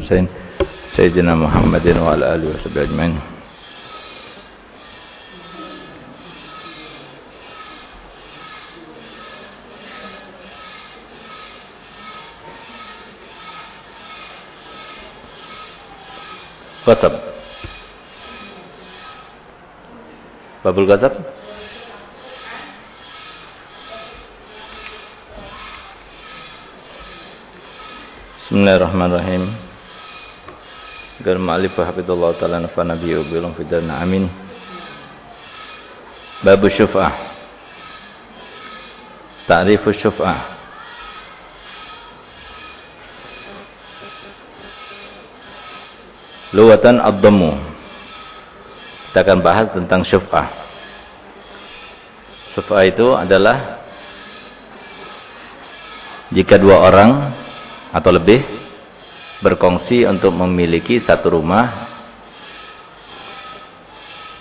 الحسين سيدنا محمد وعلى آله وصحبه أجمعين. غضب باب الغضب بسم الله الرحمن الرحيم. Agar ma'alif wa hafidullah ta'ala nafa nabi wa fidana amin. Babu syuf'ah. Ta'rifu syuf'ah. Luwatan ad-dammu. Kita akan bahas tentang syuf'ah. Syuf'ah itu adalah jika dua orang atau lebih berkongsi untuk memiliki satu rumah.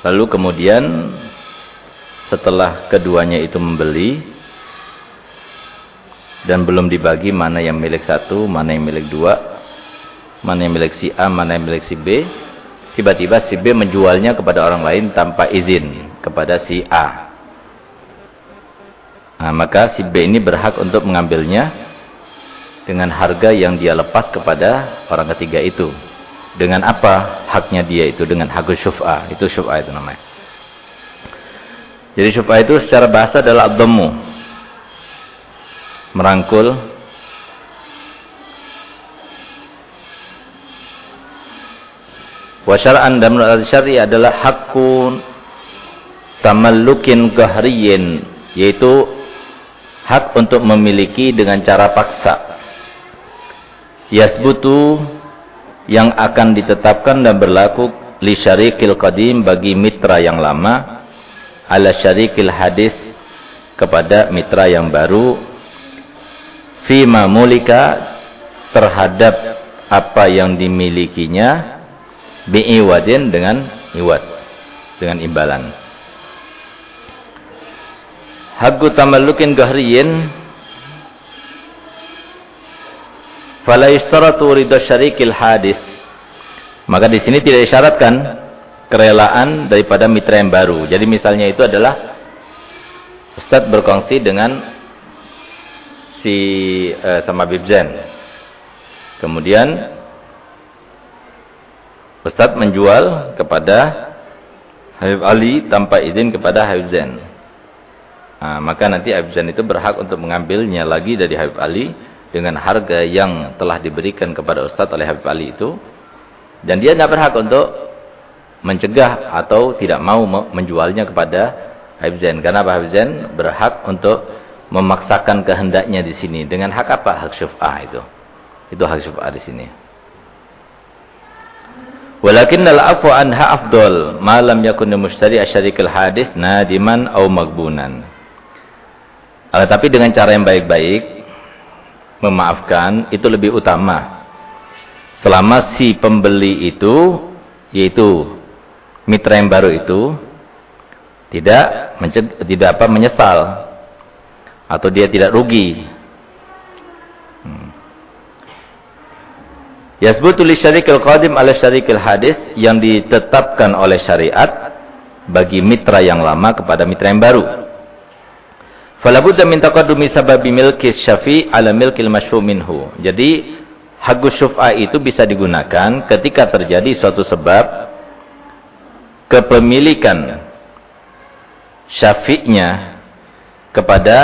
Lalu kemudian setelah keduanya itu membeli dan belum dibagi mana yang milik satu, mana yang milik dua mana yang milik si A, mana yang milik si B tiba-tiba si B menjualnya kepada orang lain tanpa izin kepada si A. Nah, maka si B ini berhak untuk mengambilnya dengan harga yang dia lepas kepada orang ketiga itu. Dengan apa haknya dia itu? Dengan hak syuf'ah. Itu syuf'ah itu namanya. Jadi syuf'ah itu secara bahasa adalah abdamu. Merangkul. Wasyara'an dan menurut syari adalah hakun tamallukin gahriyin. Yaitu hak untuk memiliki dengan cara paksa yasbutu yang akan ditetapkan dan berlaku li syarikil qadim bagi mitra yang lama ala syarikil hadis kepada mitra yang baru fima mulika terhadap apa yang dimilikinya bi'iwadin dengan iwad dengan imbalan. Hagu tamallukin gahriyin fala yustaratu ridha syarikil hadis. Maka di sini tidak disyaratkan kerelaan daripada mitra yang baru. Jadi misalnya itu adalah Ustadz berkongsi dengan si uh, sama Bibzen kemudian Ustadz menjual kepada Habib Ali tanpa izin kepada Habib Zain nah, maka nanti Habib Zain itu berhak untuk mengambilnya lagi dari Habib Ali dengan harga yang telah diberikan kepada Ustadz oleh Habib Ali itu dan dia tidak berhak untuk mencegah atau tidak mau menjualnya kepada Habib Zain. Karena Habib Zain berhak untuk memaksakan kehendaknya di sini. Dengan hak apa? hak syuf'ah itu. Itu hak syuf'ah di sini. Walakin al-afwa anha afdol. Ma lam yakun mushtari asyarikil hadis nadiman au magbunan. Tapi dengan cara yang baik-baik memaafkan itu lebih utama. Selama si pembeli itu yaitu mitra yang baru itu tidak tidak apa menyesal atau dia tidak rugi. Hmm. Yasbutu li syarikil qadim ala syarikil hadis yang ditetapkan oleh syariat bagi mitra yang lama kepada mitra yang baru. Falabudda min taqaddumi sababi milki syafi' ala milkil masyhu minhu. Jadi hagus syuf'a itu bisa digunakan ketika terjadi suatu sebab kepemilikan syafi'nya kepada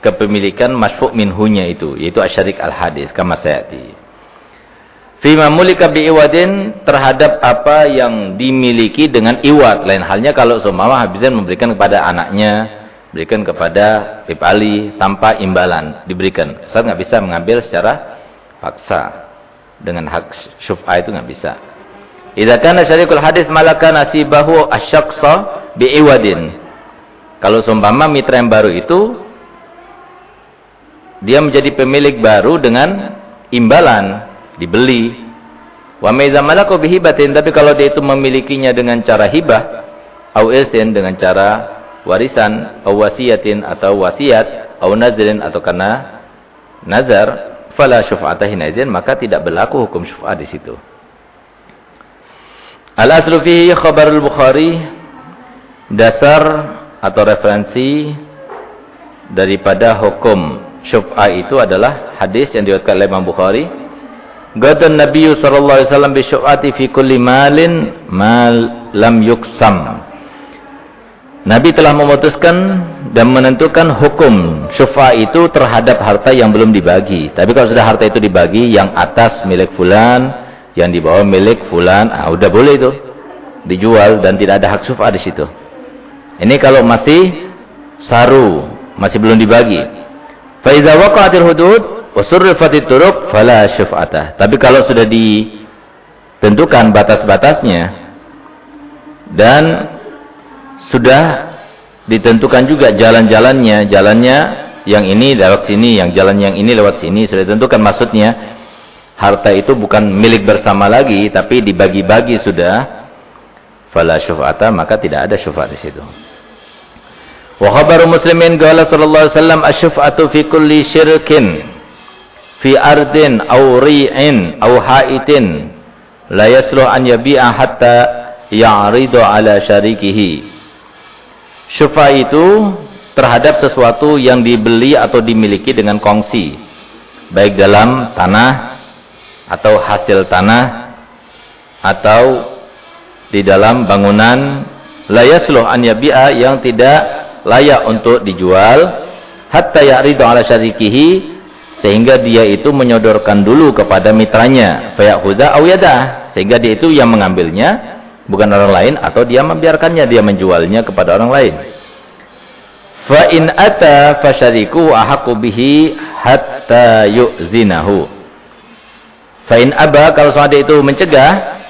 kepemilikan masyfu' minhunya itu yaitu asyarik al-hadis kama sayati. Fima mulika bi'iwadin terhadap apa yang dimiliki dengan iwad. Lain halnya kalau seumpama habisnya memberikan kepada anaknya berikan kepada Habib Ali tanpa imbalan diberikan. Ustaz nggak bisa mengambil secara paksa dengan hak syuf'ah itu nggak bisa. Idza kana syarikul hadis malaka nasibahu asyakhsa bi'iwadin. Kalau seumpama mitra yang baru itu dia menjadi pemilik baru dengan imbalan dibeli. Wa maiza malaku bihibatin tapi kalau dia itu memilikinya dengan cara hibah au dengan cara warisan atau wasiatin atau wasiat atau nazrin atau karena nazar fala syuf'ata hinaizin maka tidak berlaku hukum syuf'ah di situ. Al-aslu fihi khabar al-Bukhari dasar atau referensi daripada hukum syuf'ah itu adalah hadis yang diriwayatkan oleh Imam Bukhari. Gadan Nabi sallallahu alaihi wasallam bi syuf'ati fi kulli malin mal lam yuksam. Nabi telah memutuskan dan menentukan hukum syufa itu terhadap harta yang belum dibagi. Tapi kalau sudah harta itu dibagi, yang atas milik fulan, yang di bawah milik fulan, ah udah boleh itu dijual dan tidak ada hak syufa di situ. Ini kalau masih saru, masih belum dibagi. Faiza waqa'atil hudud wa surrifatit turuq fala syuf'atah. Tapi kalau sudah ditentukan batas-batasnya dan sudah ditentukan juga jalan-jalannya, jalannya yang ini lewat sini, yang jalan yang ini lewat sini, sudah ditentukan maksudnya. Harta itu bukan milik bersama lagi, tapi dibagi-bagi sudah. Fala syuf'ata, maka tidak ada syuf'at di situ. Wa khabaru muslimin qala sallallahu alaihi wasallam asy-syuf'atu fi kulli syirkin fi ardin aw ri'in aw ha'itin la yasluh an yabi'a hatta ya'ridu ala syarikihi Syufa itu terhadap sesuatu yang dibeli atau dimiliki dengan kongsi. Baik dalam tanah atau hasil tanah atau di dalam bangunan. La yasluh an yabi'a yang tidak layak untuk dijual. Hatta ya'ridu ala syarikihi sehingga dia itu menyodorkan dulu kepada mitranya. Fayakhudha aw yada sehingga dia itu yang mengambilnya bukan orang lain atau dia membiarkannya dia menjualnya kepada orang lain. Fa in ata fasyariku ahaqqu bihi hatta yu'zinahu. Fa in aba kalau sahabat itu mencegah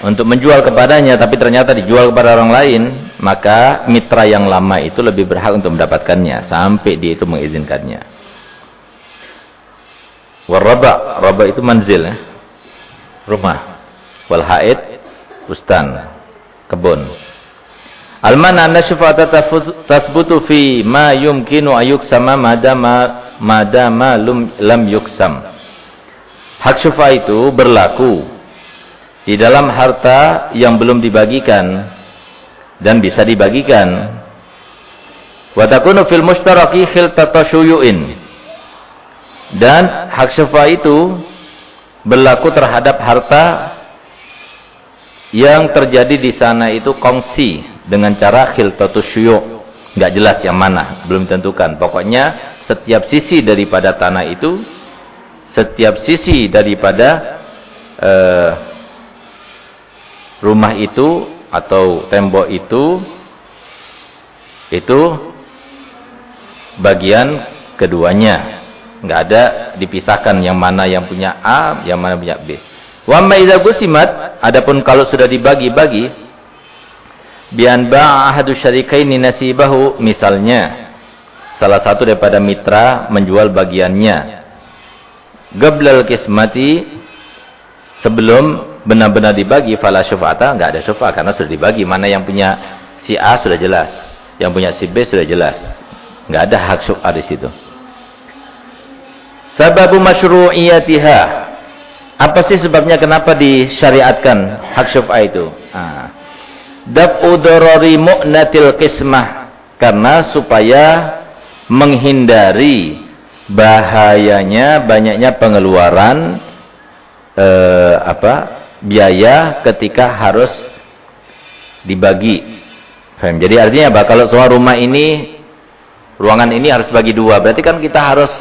untuk menjual kepadanya tapi ternyata dijual kepada orang lain maka mitra yang lama itu lebih berhak untuk mendapatkannya sampai dia itu mengizinkannya. Waraba raba itu manzil ya. rumah. Wal haid bustan, kebun. Al-mana anna syufa'ata tasbutu fi ma yumkinu ayuksama madama madama lum, lam yuksam. Hak syufa itu berlaku di dalam harta yang belum dibagikan dan bisa dibagikan. Wa takunu fil mustaraki khiltata syuyu'in. Dan hak syufa itu berlaku terhadap harta yang terjadi di sana itu kongsi dengan cara khiltatus syuyuk. Enggak jelas yang mana, belum ditentukan. Pokoknya setiap sisi daripada tanah itu, setiap sisi daripada uh, rumah itu atau tembok itu, itu bagian keduanya. Enggak ada dipisahkan yang mana yang punya A, yang mana punya B. Wa ma idza adapun kalau sudah dibagi-bagi bian ba'a ahadu syarikaini nasibahu misalnya salah satu daripada mitra menjual bagiannya. Gablal kismati sebelum benar-benar dibagi fala syufa'ata enggak ada syufa' karena sudah dibagi. Mana yang punya si A sudah jelas yang punya si B sudah jelas. Enggak ada hak syufa' di situ. Sababu masyru'iyatiha apa sih sebabnya kenapa disyariatkan hak syuf'ah itu? Ah. Daf'u darari mu'natil qismah. Karena supaya menghindari bahayanya banyaknya pengeluaran eh, apa biaya ketika harus dibagi. Jadi artinya apa? Kalau semua rumah ini ruangan ini harus bagi dua, berarti kan kita harus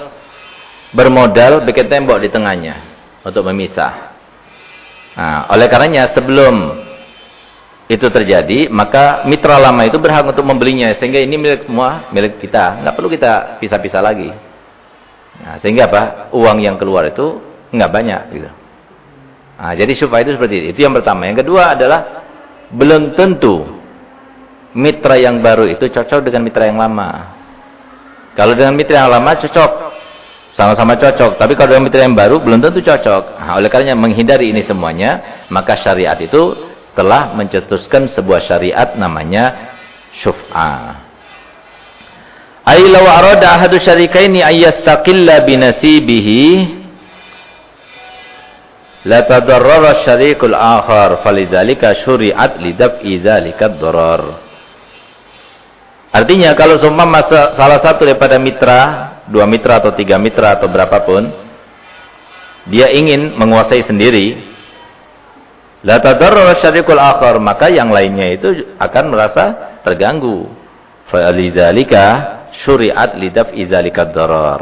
bermodal bikin tembok di tengahnya untuk memisah. Nah, oleh karenanya sebelum itu terjadi, maka mitra lama itu berhak untuk membelinya sehingga ini milik semua, milik kita. Nggak perlu kita pisah-pisah lagi. Nah, sehingga apa? Uang yang keluar itu nggak banyak gitu. Nah, jadi supaya itu seperti itu. Itu yang pertama. Yang kedua adalah belum tentu mitra yang baru itu cocok dengan mitra yang lama. Kalau dengan mitra yang lama cocok, sama-sama cocok. Tapi kalau dengan mitra yang baru belum tentu cocok. Nah, oleh karenanya menghindari ini semuanya, maka syariat itu telah mencetuskan sebuah syariat namanya syuf'ah. Ai law arada ahadu syarikaini ayyastaqilla binasibihi la tadarrara syarikul akhar falidzalika syuri'at lidaf'i dzalika ad-darar. Artinya kalau seumpama salah satu daripada mitra, dua mitra atau tiga mitra atau berapapun, dia ingin menguasai sendiri, la tadarrara syarikul akhar, maka yang lainnya itu akan merasa terganggu. Syuriat lidaf darar.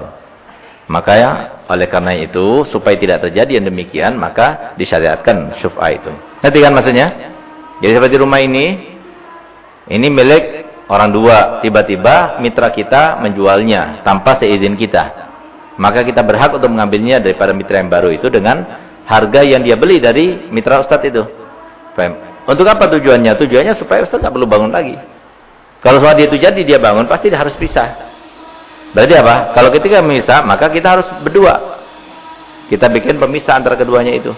Maka ya, oleh karena itu supaya tidak terjadi yang demikian maka disyariatkan syuf'ah itu. Nanti kan maksudnya? Jadi seperti rumah ini ini milik orang dua, tiba-tiba mitra kita menjualnya tanpa seizin kita. Maka kita berhak untuk mengambilnya daripada mitra yang baru itu dengan harga yang dia beli dari mitra ustadz itu. Untuk apa tujuannya? Tujuannya supaya ustadz tidak perlu bangun lagi. Kalau soal dia itu jadi dia bangun pasti dia harus pisah. Berarti apa? Kalau ketika memisah maka kita harus berdua. Kita bikin pemisah antara keduanya itu.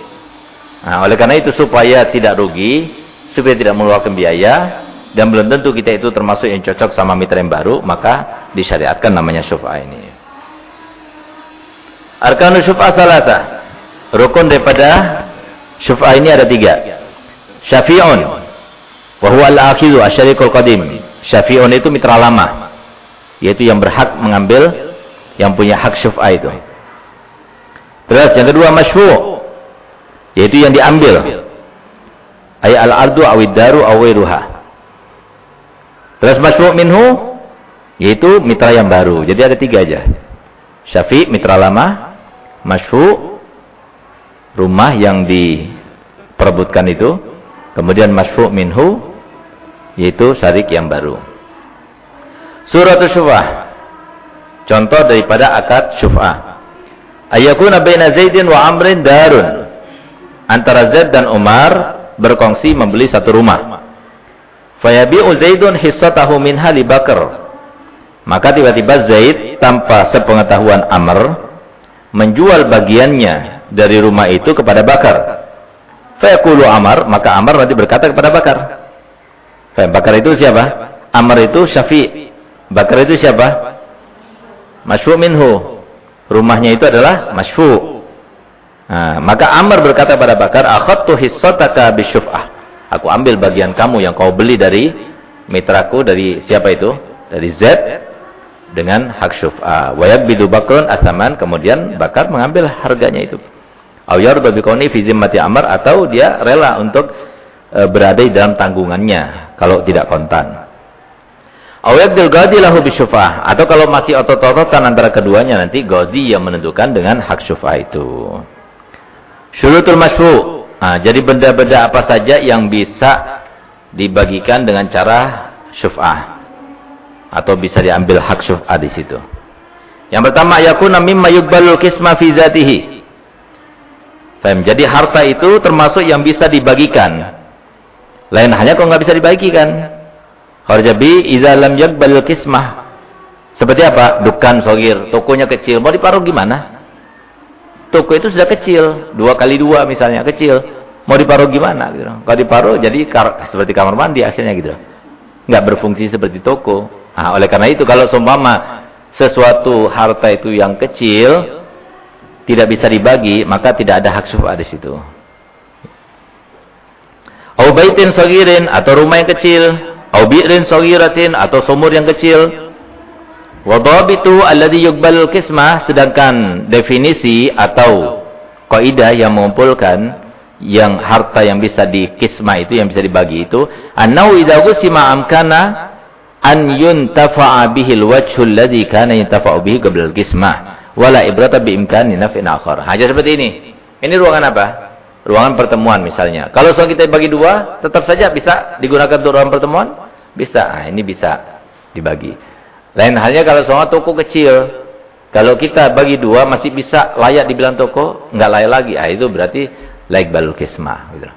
Nah, oleh karena itu supaya tidak rugi, supaya tidak mengeluarkan biaya dan belum tentu kita itu termasuk yang cocok sama mitra yang baru, maka disyariatkan namanya syuf'ah ini. Arkanus syuf'ah salata. Rukun daripada syuf'ah ini ada tiga. Syafi'un. Wahuwa al-akhidu asyarikul qadim. Syafi'un itu mitra lama. Yaitu yang berhak mengambil yang punya hak syuf'ah itu. Terus yang kedua masyfu' yaitu yang diambil. Ay al-ardu awid daru awiruha. Terus masyfu' minhu yaitu mitra yang baru. Jadi ada tiga aja. Syafi' mitra lama, masyfu' rumah yang diperebutkan itu, kemudian masyfu' minhu yaitu syarik yang baru. Surat syufah. Contoh daripada akad syufah. Ayakuna baina Zaidin wa Amrin darun. Antara Zaid dan Umar berkongsi membeli satu rumah. Fayabi'u Zaidun hissatahu minha li Bakar. Maka tiba-tiba Zaid tanpa sepengetahuan Amr menjual bagiannya dari rumah itu kepada Bakar. Fayaqulu Amr, maka Amr nanti berkata kepada Bakar, Bakar itu siapa? Amr itu Syafi. Bakar itu siapa? Masyfu minhu. Rumahnya itu adalah masyfu. Nah, maka Amr berkata pada Bakar, "Akhadtu hissataka bisyuf'ah." Aku ambil bagian kamu yang kau beli dari mitraku dari siapa itu? Dari Z dengan hak syuf'ah. Wa yakbidu Bakrun asaman, kemudian Bakar mengambil harganya itu. Au yarda biqauni fi zimmati Amr atau dia rela untuk e, berada di dalam tanggungannya kalau tidak kontan. Awabdul gadi lahu bisyufah atau kalau masih otot-ototan antara keduanya nanti gadi yang menentukan dengan hak syufah itu. Syurutul masyfu. Nah, jadi benda-benda apa saja yang bisa dibagikan dengan cara syufah atau bisa diambil hak syufah di situ. Yang pertama yakuna mimma yuqbalul qisma fi zatihi. Jadi harta itu termasuk yang bisa dibagikan lain hanya kalau nggak bisa dibagikan. Harjabi idza lam yaqbal kismah. Seperti apa? Dukan sogir, tokonya kecil. Mau diparuh gimana? Toko itu sudah kecil, dua kali dua misalnya kecil. Mau diparuh gimana? Gitu. Kalau diparuh jadi seperti kamar mandi akhirnya gitu. Nggak berfungsi seperti toko. Nah, oleh karena itu kalau seumpama sesuatu harta itu yang kecil tidak bisa dibagi, maka tidak ada hak syuf'ah di situ. Au sagirin atau rumah yang kecil, au bi'rin sagiratin atau sumur yang kecil. Wa dhabitu alladhi yuqbalul qismah sedangkan definisi atau kaidah yang mengumpulkan yang harta yang bisa dikismah itu yang bisa dibagi itu annau idza qusima amkana an yuntafa'a bihi alwajhu alladhi kana yuntafa'u bihi qabla al-qismah wala ibrata bi imkani naf'in akhar. Hanya seperti ini. Ini ruangan apa? ruangan pertemuan misalnya. Kalau soal kita bagi dua, tetap saja bisa digunakan untuk ruangan pertemuan? Bisa. Nah, ini bisa dibagi. Lain halnya kalau soal toko kecil. Kalau kita bagi dua masih bisa layak dibilang toko, nggak layak lagi. Ah itu berarti layak balul kismah. Gitu.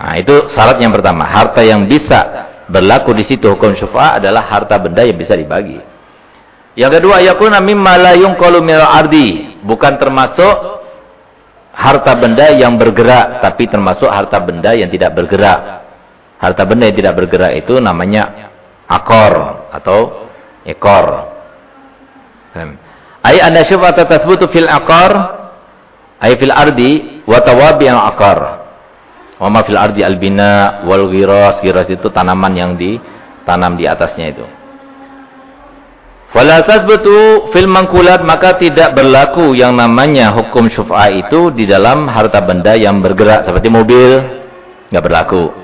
Nah itu syarat yang pertama. Harta yang bisa berlaku di situ hukum syufa adalah harta benda yang bisa dibagi. Yang kedua, yakuna mimma la yunqalu min ardi, bukan termasuk harta benda yang bergerak tapi termasuk harta benda yang tidak bergerak. Harta benda yang tidak bergerak itu namanya akor atau ekor. Ai anna syuf'ata tathbutu fil aqar ay fil ardi wa tawabi al aqar. Wa ma fil ardi al bina wal ghiras. Ghiras itu tanaman yang ditanam di atasnya itu. Fala tathbutu fil mankulat maka tidak berlaku yang namanya hukum syuf'ah itu di dalam harta benda yang bergerak seperti mobil enggak berlaku.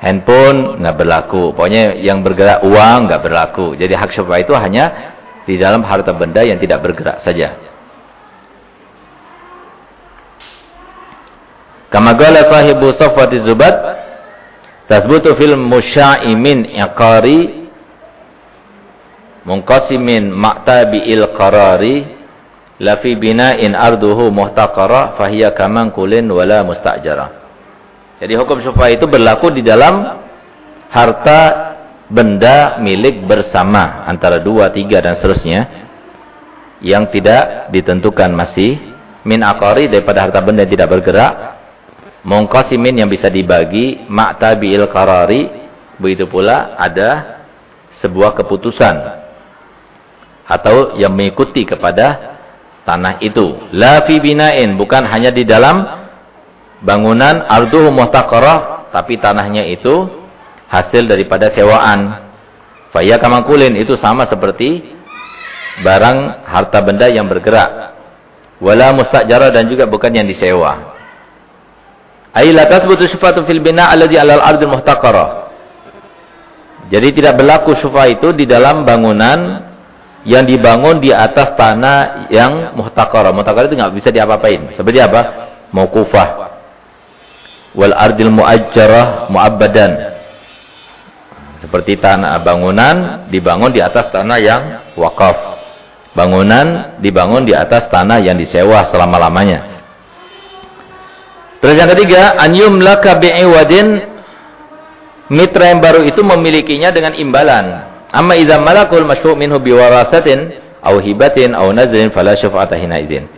Handphone enggak berlaku. Pokoknya yang bergerak uang enggak berlaku. Jadi hak syuf'ah itu hanya di dalam harta benda yang tidak bergerak saja. Kama qala sahibu Safwati Zubat tasbutu fil musyaimin iqari munqasimin il qarari la bina'in arduhu muhtaqara fahiya kaman kulin wala mustajara. Jadi hukum syufa itu berlaku di dalam harta benda milik bersama antara dua, tiga dan seterusnya yang tidak ditentukan. Masih min akari daripada harta benda yang tidak bergerak mongkosimin yang bisa dibagi ma'tabi'il karari begitu pula ada sebuah keputusan atau yang mengikuti kepada tanah itu. La fi bina'in bukan hanya di dalam bangunan arduhu muhtaqarah tapi tanahnya itu hasil daripada sewaan. Faya kamakulin itu sama seperti barang harta benda yang bergerak. Wala mustajara dan juga bukan yang disewa. Aila tasbutu syufatu fil bina alladhi alal ardi muhtaqara. Jadi tidak berlaku syufa itu di dalam bangunan yang dibangun di atas tanah yang muhtaqara. Muhtaqara itu nggak bisa diapa-apain. Seperti apa? Mauqufah. Wal ardil muajjarah muabbadan seperti tanah bangunan dibangun di atas tanah yang wakaf. Bangunan dibangun di atas tanah yang disewa selama-lamanya. Terus yang ketiga, anyum laka bi'iwadin mitra yang baru itu memilikinya dengan imbalan. Amma idza malakul masyfu' minhu biwarasatin aw hibatin aw nazrin fala syafa'ata hina idzin.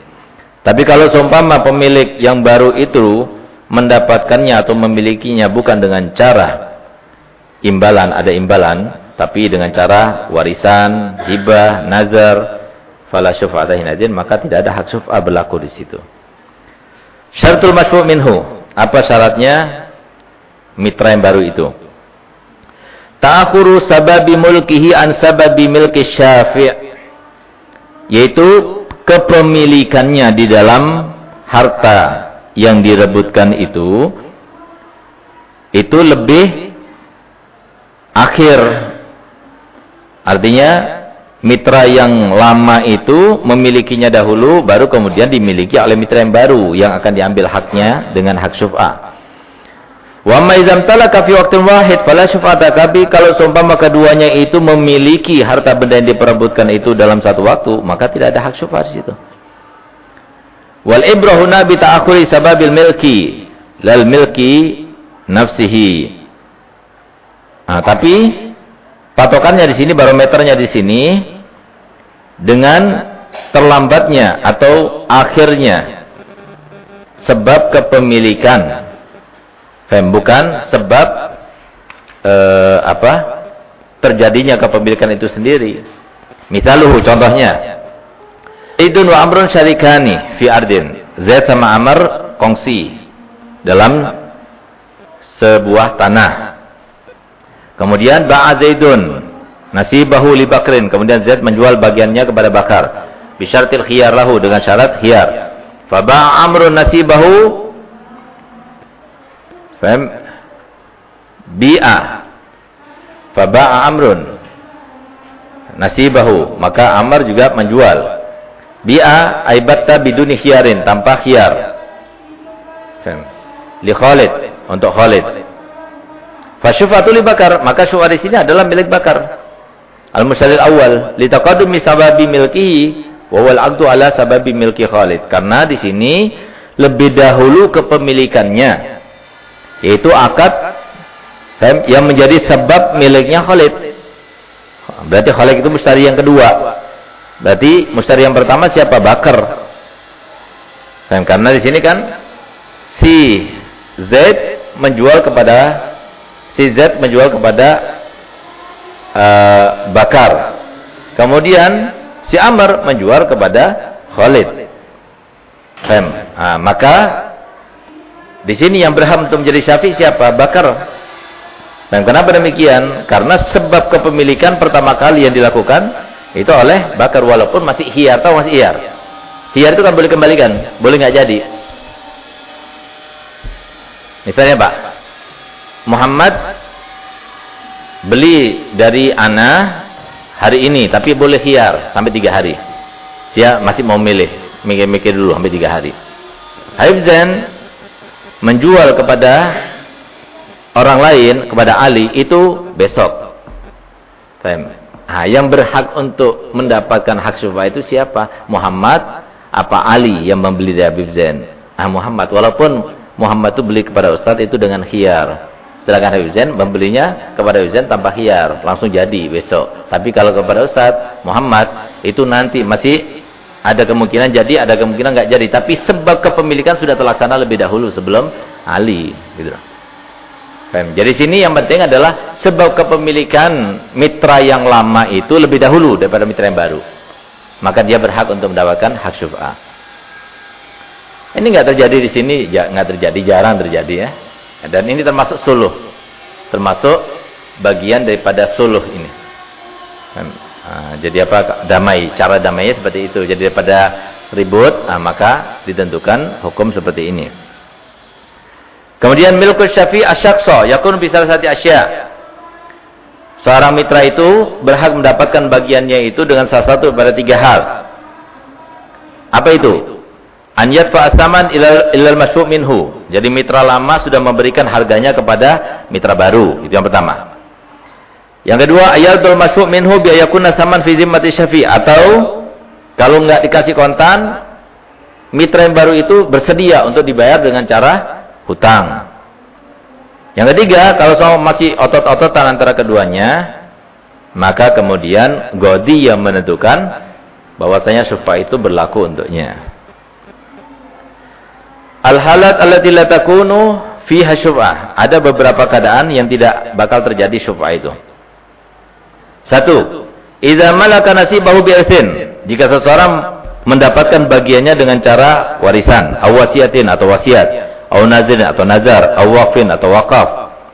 Tapi kalau seumpama pemilik yang baru itu mendapatkannya atau memilikinya bukan dengan cara imbalan, ada imbalan, tapi dengan cara warisan, hibah, nazar, fala syufa'ata hinadin, maka tidak ada hak syuf'ah berlaku di situ. Syaratul masyfu' minhu. Apa syaratnya? Mitra yang baru itu. Ta'akhuru sababi mulkihi an sababi milki syafi' yaitu kepemilikannya di dalam harta yang direbutkan itu itu lebih akhir. Artinya mitra yang lama itu memilikinya dahulu baru kemudian dimiliki oleh mitra yang baru yang akan diambil haknya dengan hak syuf'ah. Wa ma idzam talaka fi waqtin wahid fala syuf'ata kabi kalau seumpama keduanya itu memiliki harta benda yang diperebutkan itu dalam satu waktu maka tidak ada hak syuf'ah di situ. Wal ibrahu nabi ta'akhuri sababil milki lal milki nafsihi Nah, tapi patokannya di sini, barometernya di sini dengan terlambatnya atau akhirnya sebab kepemilikan. Fem, bukan sebab eh, apa? terjadinya kepemilikan itu sendiri. Misaluhu contohnya. Idun wa Amrun syarikani fi ardin. Zaid sama Amr kongsi dalam sebuah tanah. Kemudian ba'a Zaidun nasibahu li Bakrin. Kemudian Zaid menjual bagiannya kepada Bakar. Bisyartil khiyar lahu dengan syarat khiyar. Fa ba'a Amrun nasibahu Faham? Bi'a. Fa ba'a Amrun nasibahu. Maka Amr juga menjual. Bi'a aibatta biduni khiyarin. Tanpa khiyar. Li Khalid. Untuk Khalid. Fasyufatu li bakar, maka syufa di sini adalah milik bakar. Al-musalil awal, li taqadumi sababi milkihi wa wal aqdu ala sababi milki Khalid. Karena di sini lebih dahulu kepemilikannya yaitu akad yang menjadi sebab miliknya Khalid. Berarti Khalid itu mustari yang kedua. Berarti mustari yang pertama siapa? Bakar. Karena di sini kan si Z menjual kepada si Z menjual kepada uh, Bakar. Kemudian Si Amr menjual kepada Khalid. Fem. Nah, maka di sini yang berhak untuk menjadi syafi siapa? Bakar. Dan kenapa demikian? Karena sebab kepemilikan pertama kali yang dilakukan itu oleh Bakar walaupun masih hiar atau masih hiar. Hiar itu kan boleh kembalikan, boleh nggak jadi. Misalnya Pak, Muhammad beli dari Ana hari ini, tapi boleh hiar sampai tiga hari. Dia masih mau milih, mikir-mikir dulu sampai tiga hari. Haifzan menjual kepada orang lain, kepada Ali, itu besok. Nah, yang berhak untuk mendapatkan hak syufa itu siapa? Muhammad apa Ali yang membeli dari Habib Zain? Ah Muhammad. Walaupun Muhammad itu beli kepada Ustaz itu dengan khiyar. Sedangkan Habib Zain membelinya kepada Habib Zain tanpa khiyar. Langsung jadi besok. Tapi kalau kepada Ustaz Muhammad itu nanti masih ada kemungkinan jadi, ada kemungkinan nggak jadi. Tapi sebab kepemilikan sudah terlaksana lebih dahulu sebelum Ali. Gitu. Jadi sini yang penting adalah sebab kepemilikan mitra yang lama itu lebih dahulu daripada mitra yang baru. Maka dia berhak untuk mendapatkan hak syuf'ah. Ini nggak terjadi di sini, nggak terjadi, jarang terjadi ya. Dan ini termasuk suluh, termasuk bagian daripada suluh ini. Nah, jadi apa damai, cara damainya seperti itu. Jadi daripada ribut, nah, maka ditentukan hukum seperti ini. Kemudian milkul syafi asyakso, yakun bisa satu asya. Seorang mitra itu berhak mendapatkan bagiannya itu dengan salah satu pada tiga hal. Apa itu? Anyat fa'asaman ilal, ilal masuk minhu. Jadi mitra lama sudah memberikan harganya kepada mitra baru. Itu yang pertama. Yang kedua, ayatul masuk minhu biayakuna saman fi zimmati syafi. Atau kalau nggak dikasih kontan, mitra yang baru itu bersedia untuk dibayar dengan cara hutang. Yang ketiga, kalau sama masih otot-ototan antara keduanya, maka kemudian godi yang menentukan bahwasanya syufa itu berlaku untuknya. Al-halat allati la takunu fiha. Ada beberapa keadaan yang tidak bakal terjadi syuf'ah itu. Satu, idza malaka nasibahu bi'irsin. Jika seseorang mendapatkan bagiannya dengan cara warisan, awasiatin atau wasiat au nazirin atau nazar, au waqfin atau waqaf,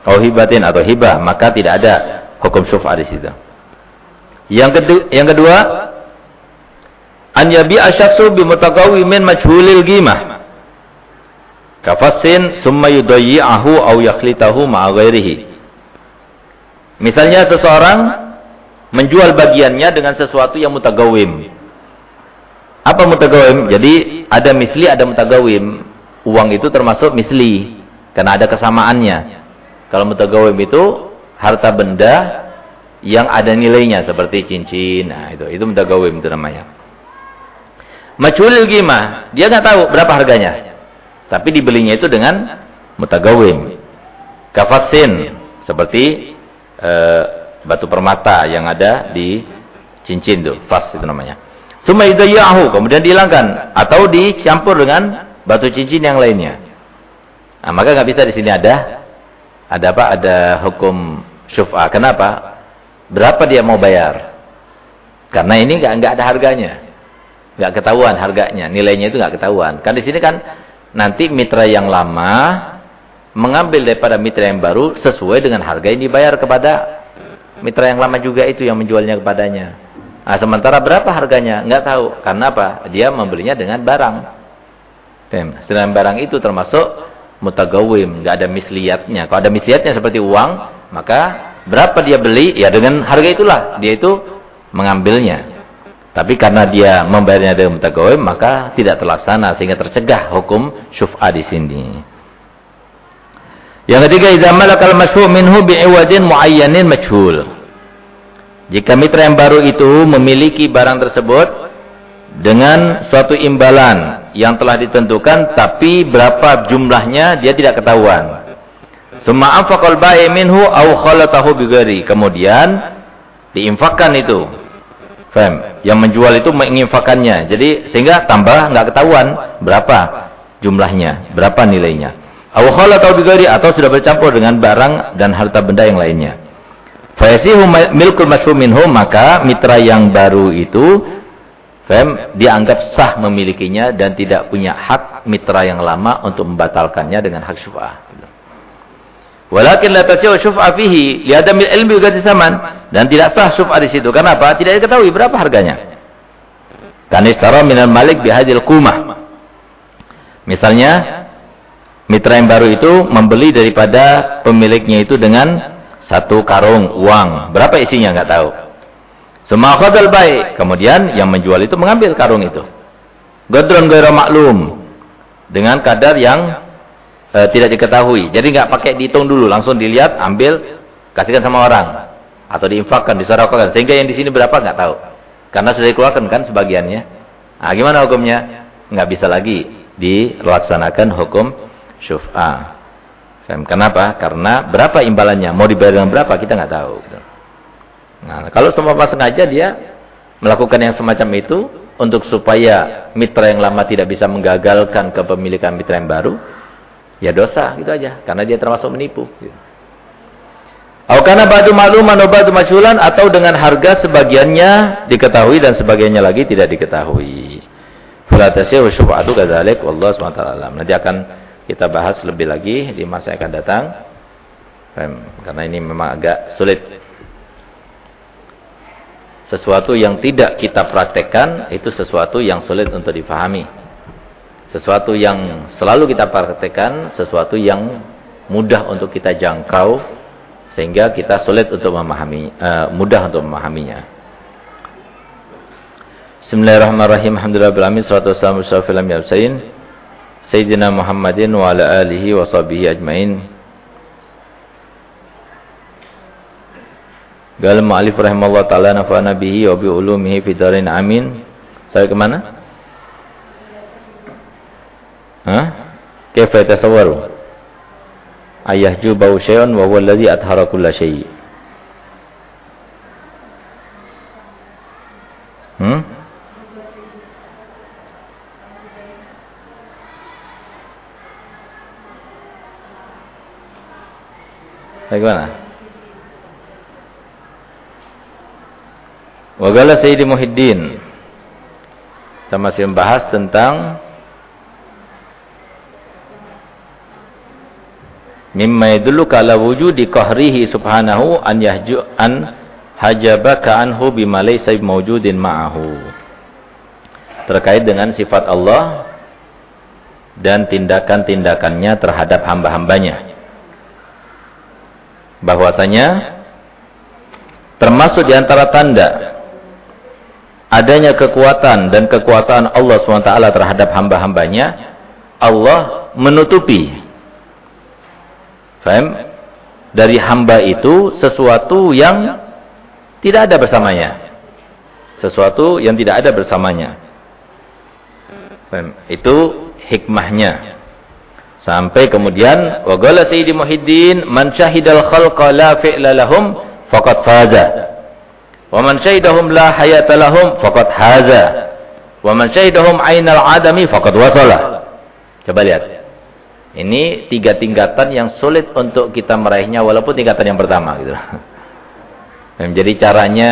au hibatin atau hibah, maka tidak ada hukum syuf'ah di situ. Yang kedua, yang kedua an yabi'a syakhsu bi mutaqawwimin majhulil qimah. Kafasin summa yudayyi'ahu au yakhlitahu ma'a ghairihi. Misalnya seseorang menjual bagiannya dengan sesuatu yang mutagawim. Apa mutagawim? Jadi ada misli, ada mutagawim uang itu termasuk misli karena ada kesamaannya. Kalau mutagawim itu harta benda yang ada nilainya seperti cincin. Nah, itu itu mutagawim itu namanya. Majhulul gimah, dia nggak tahu berapa harganya. Tapi dibelinya itu dengan mutagawim. Kafasin seperti e, batu permata yang ada di cincin tuh, fas itu namanya. Suma kemudian dihilangkan atau dicampur dengan batu cincin yang lainnya. Nah, maka nggak bisa di sini ada ada apa? Ada hukum syuf'a. Kenapa? Berapa dia mau bayar? Karena ini nggak nggak ada harganya. nggak ketahuan harganya, nilainya itu nggak ketahuan. Kan di sini kan nanti mitra yang lama mengambil daripada mitra yang baru sesuai dengan harga yang dibayar kepada mitra yang lama juga itu yang menjualnya kepadanya. Nah, sementara berapa harganya? Nggak tahu. Karena apa? Dia membelinya dengan barang. Sedangkan barang itu termasuk mutagawim, nggak ada misliatnya. Kalau ada misliatnya seperti uang, maka berapa dia beli, ya dengan harga itulah dia itu mengambilnya. Tapi karena dia membayarnya dengan mutagawim, maka tidak terlaksana sehingga tercegah hukum syuf'a di sini. Yang ketiga, idza malakal masyhu' minhu bi'iwadin muayyanin majhul. Jika mitra yang baru itu memiliki barang tersebut dengan suatu imbalan yang telah ditentukan tapi berapa jumlahnya dia tidak ketahuan. Summa anfaqal ba'i minhu aw khalatahu bighairi. Kemudian diinfakkan itu. Faham? Yang menjual itu menginfakannya. Jadi sehingga tambah enggak ketahuan berapa jumlahnya, berapa nilainya. Aw khalatahu bighairi atau sudah bercampur dengan barang dan harta benda yang lainnya. Fayasihu milkul masyhur minhu maka mitra yang baru itu Faham? Dianggap sah memilikinya dan tidak punya hak mitra yang lama untuk membatalkannya dengan hak syuf'ah. Walakin la tasyaw syuf'ah fihi liadamil ilmi juga zaman dan tidak sah syuf'ah di situ. Kenapa? Tidak diketahui berapa harganya. Kanistara minal malik bihadil kumah. Misalnya mitra yang baru itu membeli daripada pemiliknya itu dengan satu karung uang. Berapa isinya nggak tahu. Semua khadal baik. Kemudian yang menjual itu mengambil karung itu. Gadron gairah maklum. Dengan kadar yang e, tidak diketahui. Jadi nggak pakai dihitung dulu. Langsung dilihat, ambil, kasihkan sama orang. Atau diinfakkan, disorakan. Sehingga yang di sini berapa nggak tahu. Karena sudah dikeluarkan kan sebagiannya. Nah, gimana hukumnya? Nggak bisa lagi dilaksanakan hukum syuf'ah. Kenapa? Karena berapa imbalannya? Mau dibayar dengan berapa? Kita nggak tahu. Nah, kalau semua sengaja dia melakukan yang semacam itu untuk supaya mitra yang lama tidak bisa menggagalkan kepemilikan mitra yang baru, ya dosa gitu aja karena dia termasuk menipu. Atau karena batu makluman batu majulan atau dengan harga sebagiannya diketahui dan sebagiannya lagi tidak diketahui. Fala tasihu syubhatu kadzalik wallahu subhanahu wa ta'ala. Nanti akan kita bahas lebih lagi di masa yang akan datang. Karena ini memang agak sulit sesuatu yang tidak kita praktekkan itu sesuatu yang sulit untuk difahami. Sesuatu yang selalu kita praktekkan, sesuatu yang mudah untuk kita jangkau sehingga kita sulit untuk memahami uh, mudah untuk memahaminya. Bismillahirrahmanirrahim. Alhamdulillahirabbil salatu wassalamu ala Sayyidina Muhammadin wa ala alihi wa sahbihi ajmain. Qala mu'alif rahimahullah ta'ala nafa'ana bihi wa bi ulumihi fi darin amin. Saya ke mana? Hah? Kaifa tasawwaru? Ayahju bau syai'un wa huwa alladhi athara kulla syai'. Hmm? Bagaimana? Wagala Sayyidi Muhyiddin. Kita masih membahas tentang mimma yadulluka ala wujudi qahrihi subhanahu an yahju an hajabaka anhu bima laysa mawjudin ma'ahu. Terkait dengan sifat Allah dan tindakan-tindakannya terhadap hamba-hambanya. Bahwasanya termasuk di antara tanda adanya kekuatan dan kekuasaan Allah SWT terhadap hamba-hambanya, Allah menutupi. Faham? Dari hamba itu sesuatu yang tidak ada bersamanya. Sesuatu yang tidak ada bersamanya. Faham? Itu hikmahnya. Sampai kemudian waqala Sayyidi Muhyiddin man syahidal khalqa la fi'la lahum faqad faza. Wa man syahidahum la hayata lahum faqad haza. Wa man syahidahum ainal adami faqad wasala. Coba lihat. Ini tiga tingkatan yang sulit untuk kita meraihnya walaupun tingkatan yang pertama gitu. Jadi caranya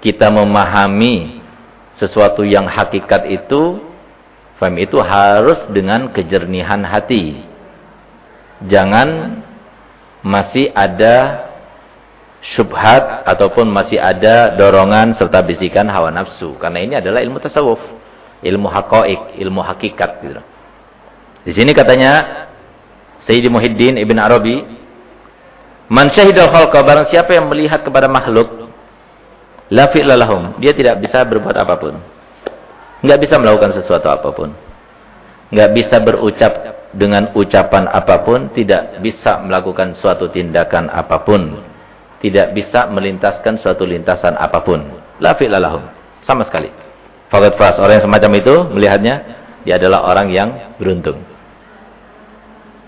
kita memahami sesuatu yang hakikat itu faham itu harus dengan kejernihan hati. Jangan masih ada syubhat ataupun masih ada dorongan serta bisikan hawa nafsu. Karena ini adalah ilmu tasawuf, ilmu haqaik, ilmu hakikat gitu. Di sini katanya Sayyidi Muhyiddin Ibn Arabi, "Man syahidal khalqa barang siapa yang melihat kepada makhluk, la fi'la lahum." Dia tidak bisa berbuat apa pun. Enggak bisa melakukan sesuatu apa pun. Enggak bisa berucap dengan ucapan apa pun, tidak bisa melakukan suatu tindakan apa pun tidak bisa melintaskan suatu lintasan apa pun. La fi'lalahum. Sama sekali. Fakat fas. Orang yang semacam itu melihatnya, dia adalah orang yang beruntung.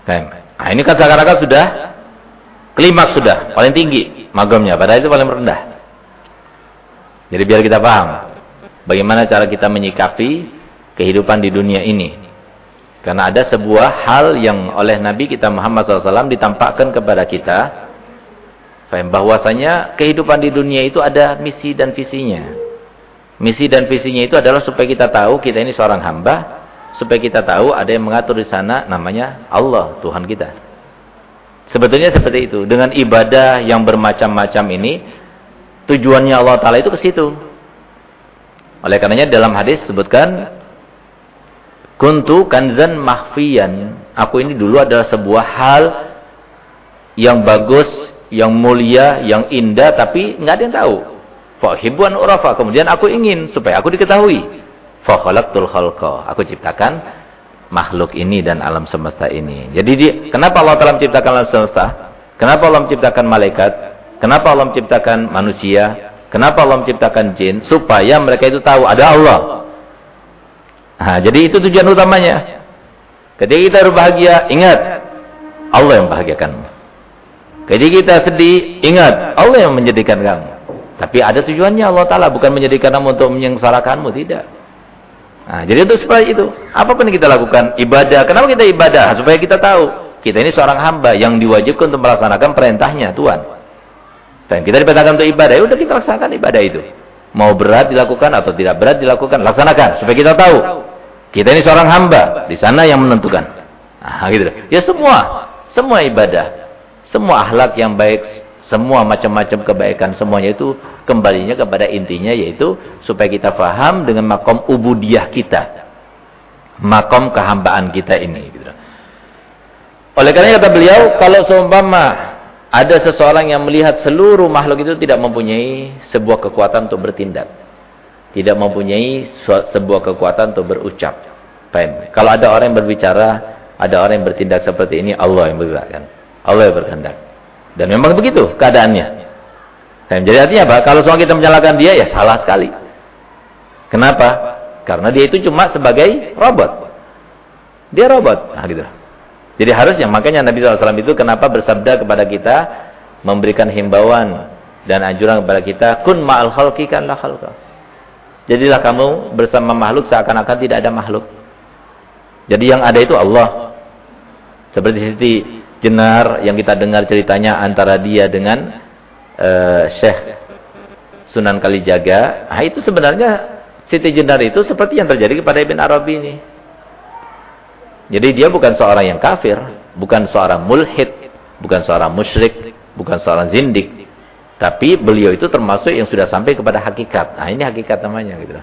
Nah, ini kan seakan-akan sudah klimaks sudah, paling tinggi magamnya. Padahal itu paling rendah. Jadi biar kita paham bagaimana cara kita menyikapi kehidupan di dunia ini. Karena ada sebuah hal yang oleh Nabi kita Muhammad SAW ditampakkan kepada kita Faham bahwasanya kehidupan di dunia itu ada misi dan visinya. Misi dan visinya itu adalah supaya kita tahu kita ini seorang hamba, supaya kita tahu ada yang mengatur di sana namanya Allah, Tuhan kita. Sebetulnya seperti itu. Dengan ibadah yang bermacam-macam ini, tujuannya Allah Ta'ala itu ke situ. Oleh karenanya dalam hadis sebutkan, Kuntu kanzan mahfiyan. Aku ini dulu adalah sebuah hal yang bagus, yang mulia, yang indah, tapi nggak ada yang tahu. Fahibuan urafa. Kemudian aku ingin supaya aku diketahui. Fakhalaqtul khalqa. Aku ciptakan makhluk ini dan alam semesta ini. Jadi di, kenapa Allah telah menciptakan alam semesta? Kenapa Allah menciptakan malaikat? Kenapa Allah menciptakan manusia? Kenapa Allah menciptakan jin? Supaya mereka itu tahu ada Allah. Nah, jadi itu tujuan utamanya. Ketika kita berbahagia, ingat Allah yang bahagiakan. Ketika kita sedih, ingat Allah yang menjadikan kamu. Tapi ada tujuannya Allah Ta'ala. Bukan menjadikan kamu untuk menyengsarakanmu. Tidak. Nah, jadi itu seperti itu. Apa pun yang kita lakukan. Ibadah. Kenapa kita ibadah? Supaya kita tahu. Kita ini seorang hamba yang diwajibkan untuk melaksanakan perintahnya Tuhan. Dan kita diperintahkan untuk ibadah. Ya udah kita laksanakan ibadah itu. Mau berat dilakukan atau tidak berat dilakukan. Laksanakan. Supaya kita tahu. Kita ini seorang hamba. Di sana yang menentukan. Nah, gitu. Ya semua. Semua ibadah. Semua akhlak yang baik semua macam-macam kebaikan semuanya itu kembalinya kepada intinya yaitu supaya kita faham dengan makom ubudiyah kita. Makom kehambaan kita ini. Gitu. Oleh karena kata beliau, kalau seumpama ada seseorang yang melihat seluruh makhluk itu tidak mempunyai sebuah kekuatan untuk bertindak. Tidak mempunyai sebuah kekuatan untuk berucap. Paham? Kalau ada orang yang berbicara, ada orang yang bertindak seperti ini, Allah yang bergerakkan. Allah yang berkehendak. Dan memang begitu keadaannya. Jadi artinya apa? Kalau soal kita menyalahkan dia, ya salah sekali. Kenapa? Karena dia itu cuma sebagai robot. Dia robot. Nah, gitu. Jadi harusnya, makanya Nabi SAW itu kenapa bersabda kepada kita, memberikan himbauan dan anjuran kepada kita, kun ma'al khalqi kan la khalqa. Jadilah kamu bersama makhluk seakan-akan tidak ada makhluk. Jadi yang ada itu Allah. Seperti Jenar yang kita dengar ceritanya antara dia dengan uh, Syekh Sunan Kalijaga. Nah, itu sebenarnya Siti Jenar itu seperti yang terjadi kepada Ibn Arabi ini. Jadi dia bukan seorang yang kafir, bukan seorang mulhid, bukan seorang musyrik, bukan seorang zindik. Tapi beliau itu termasuk yang sudah sampai kepada hakikat. Nah, ini hakikat namanya gitu.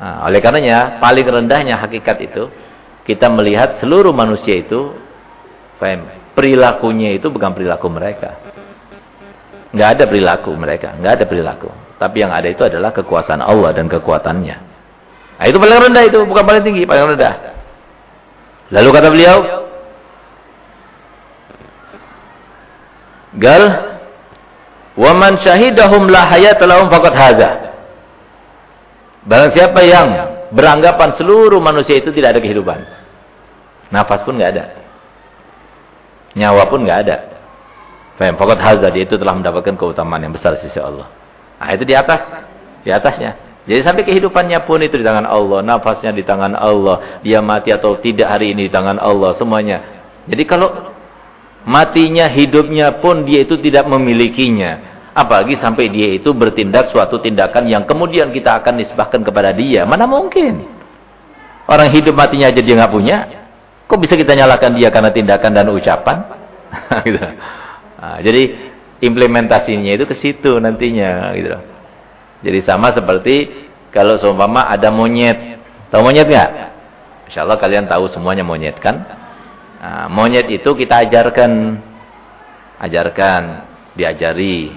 Nah, oleh karenanya paling rendahnya hakikat itu kita melihat seluruh manusia itu Faham? Perilakunya itu bukan perilaku mereka. Nggak ada perilaku mereka. Nggak ada perilaku. Tapi yang ada itu adalah kekuasaan Allah dan kekuatannya. Nah, itu paling rendah itu. Bukan paling tinggi, paling rendah. Lalu kata beliau. Gal. Waman syahidahum la hayatalahum faqad haza. Barang siapa yang beranggapan seluruh manusia itu tidak ada kehidupan. Nafas pun nggak ada. Nyawa pun nggak ada. Faham? Fakat hazard dia itu telah mendapatkan keutamaan yang besar sisi Allah. Nah, itu di atas. Di atasnya. Jadi sampai kehidupannya pun itu di tangan Allah. Nafasnya di tangan Allah. Dia mati atau tidak hari ini di tangan Allah. Semuanya. Jadi kalau matinya, hidupnya pun dia itu tidak memilikinya. Apalagi sampai dia itu bertindak suatu tindakan yang kemudian kita akan nisbahkan kepada dia. Mana mungkin? Orang hidup matinya aja dia nggak punya. Kok bisa kita nyalakan dia karena tindakan dan ucapan? gitu. Nah, jadi implementasinya itu ke situ nantinya gitu. Jadi sama seperti kalau seumpama ada monyet. Tahu monyet nggak? Insya Allah kalian tahu semuanya monyet kan? Nah, monyet itu kita ajarkan ajarkan, diajari.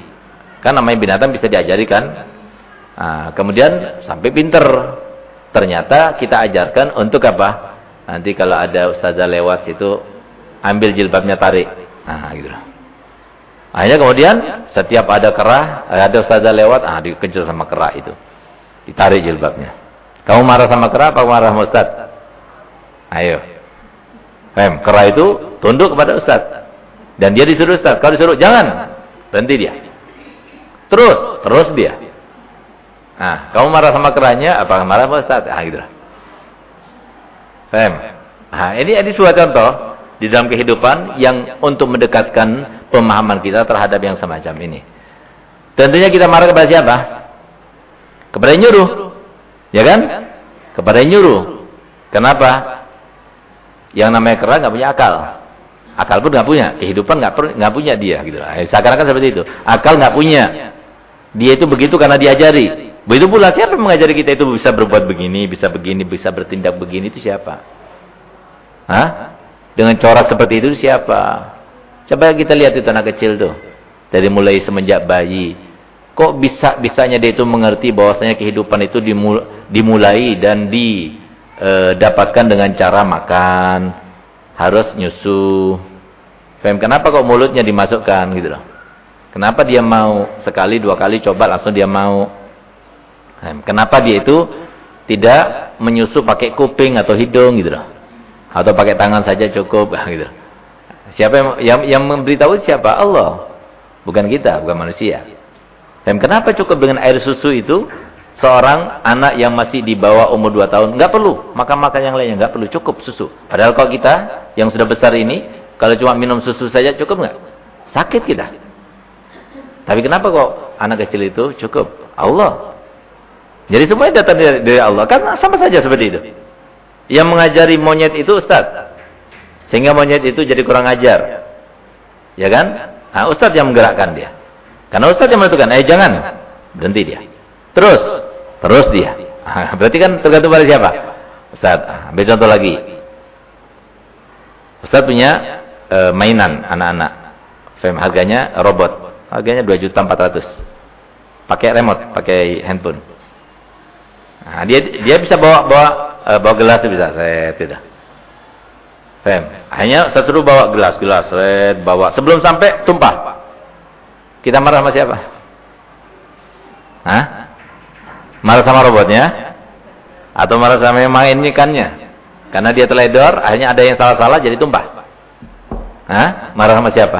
Kan namanya binatang bisa diajari kan? Nah, kemudian sampai pinter. Ternyata kita ajarkan untuk apa? Nanti kalau ada ustazah lewat situ, ambil jilbabnya tarik. Nah, gitu. Akhirnya kemudian setiap ada kerah, ada ustazah lewat, ah dikejar sama kerah itu. Ditarik jilbabnya. Kamu marah sama kerah apa marah sama ustaz? Ayo. Fem, kerah itu tunduk kepada ustaz. Dan dia disuruh ustaz. Kalau disuruh, jangan. Berhenti dia. Terus, terus dia. Nah, kamu marah sama kerahnya, apa marah sama ustaz? Ah, gitu. Faham? Nah, ini ada sebuah contoh di dalam kehidupan yang untuk mendekatkan pemahaman kita terhadap yang semacam ini. Tentunya kita marah kepada siapa? Kepada yang nyuruh. Ya kan? Kepada yang nyuruh. Kenapa? Yang namanya kera nggak punya akal. Akal pun nggak punya. Kehidupan nggak nggak punya dia. Gitu. Seakan-akan seperti itu. Akal nggak punya. Dia itu begitu karena diajari. Begitu pula siapa yang mengajari kita itu bisa berbuat begini, bisa begini, bisa bertindak begini itu siapa? Hah? Dengan corak seperti itu siapa? Coba kita lihat itu anak kecil tuh. Dari mulai semenjak bayi. Kok bisa-bisanya dia itu mengerti bahwasanya kehidupan itu dimulai dan didapatkan e, dengan cara makan. Harus nyusu. Faham kenapa kok mulutnya dimasukkan gitu loh. Kenapa dia mau sekali dua kali coba langsung dia mau Kenapa dia itu tidak menyusu pakai kuping atau hidung gitu loh. Atau pakai tangan saja cukup gitu. Siapa yang yang, yang memberitahu siapa? Allah. Bukan kita, bukan manusia. Dan kenapa cukup dengan air susu itu? Seorang anak yang masih di bawah umur 2 tahun nggak perlu makan-makan yang lainnya, nggak perlu cukup susu. Padahal kalau kita yang sudah besar ini kalau cuma minum susu saja cukup nggak? Sakit kita. Tapi kenapa kok anak kecil itu cukup? Allah jadi semuanya datang dari, dari Allah. Kan sama saja seperti itu. Yang mengajari monyet itu Ustaz. Sehingga monyet itu jadi kurang ajar. Ya kan? Nah, Ustaz yang menggerakkan dia. Karena Ustaz yang menentukan. Eh jangan. Berhenti dia. Terus. Terus dia. Berarti kan tergantung pada siapa? Ustaz. Ah, ambil contoh lagi. Ustaz punya e, mainan anak-anak. Harganya robot. Harganya 2.400. Pakai remote, pakai handphone. Nah, dia dia bisa bawa bawa uh, bawa gelas itu bisa. Saya tidak. Fem. Hanya suruh bawa gelas, gelas, saya bawa. Sebelum sampai tumpah. Kita marah sama siapa? Hah? Marah sama robotnya? Atau marah sama yang mainkannya? Karena dia teledor, akhirnya ada yang salah-salah jadi tumpah. Hah? Marah sama siapa?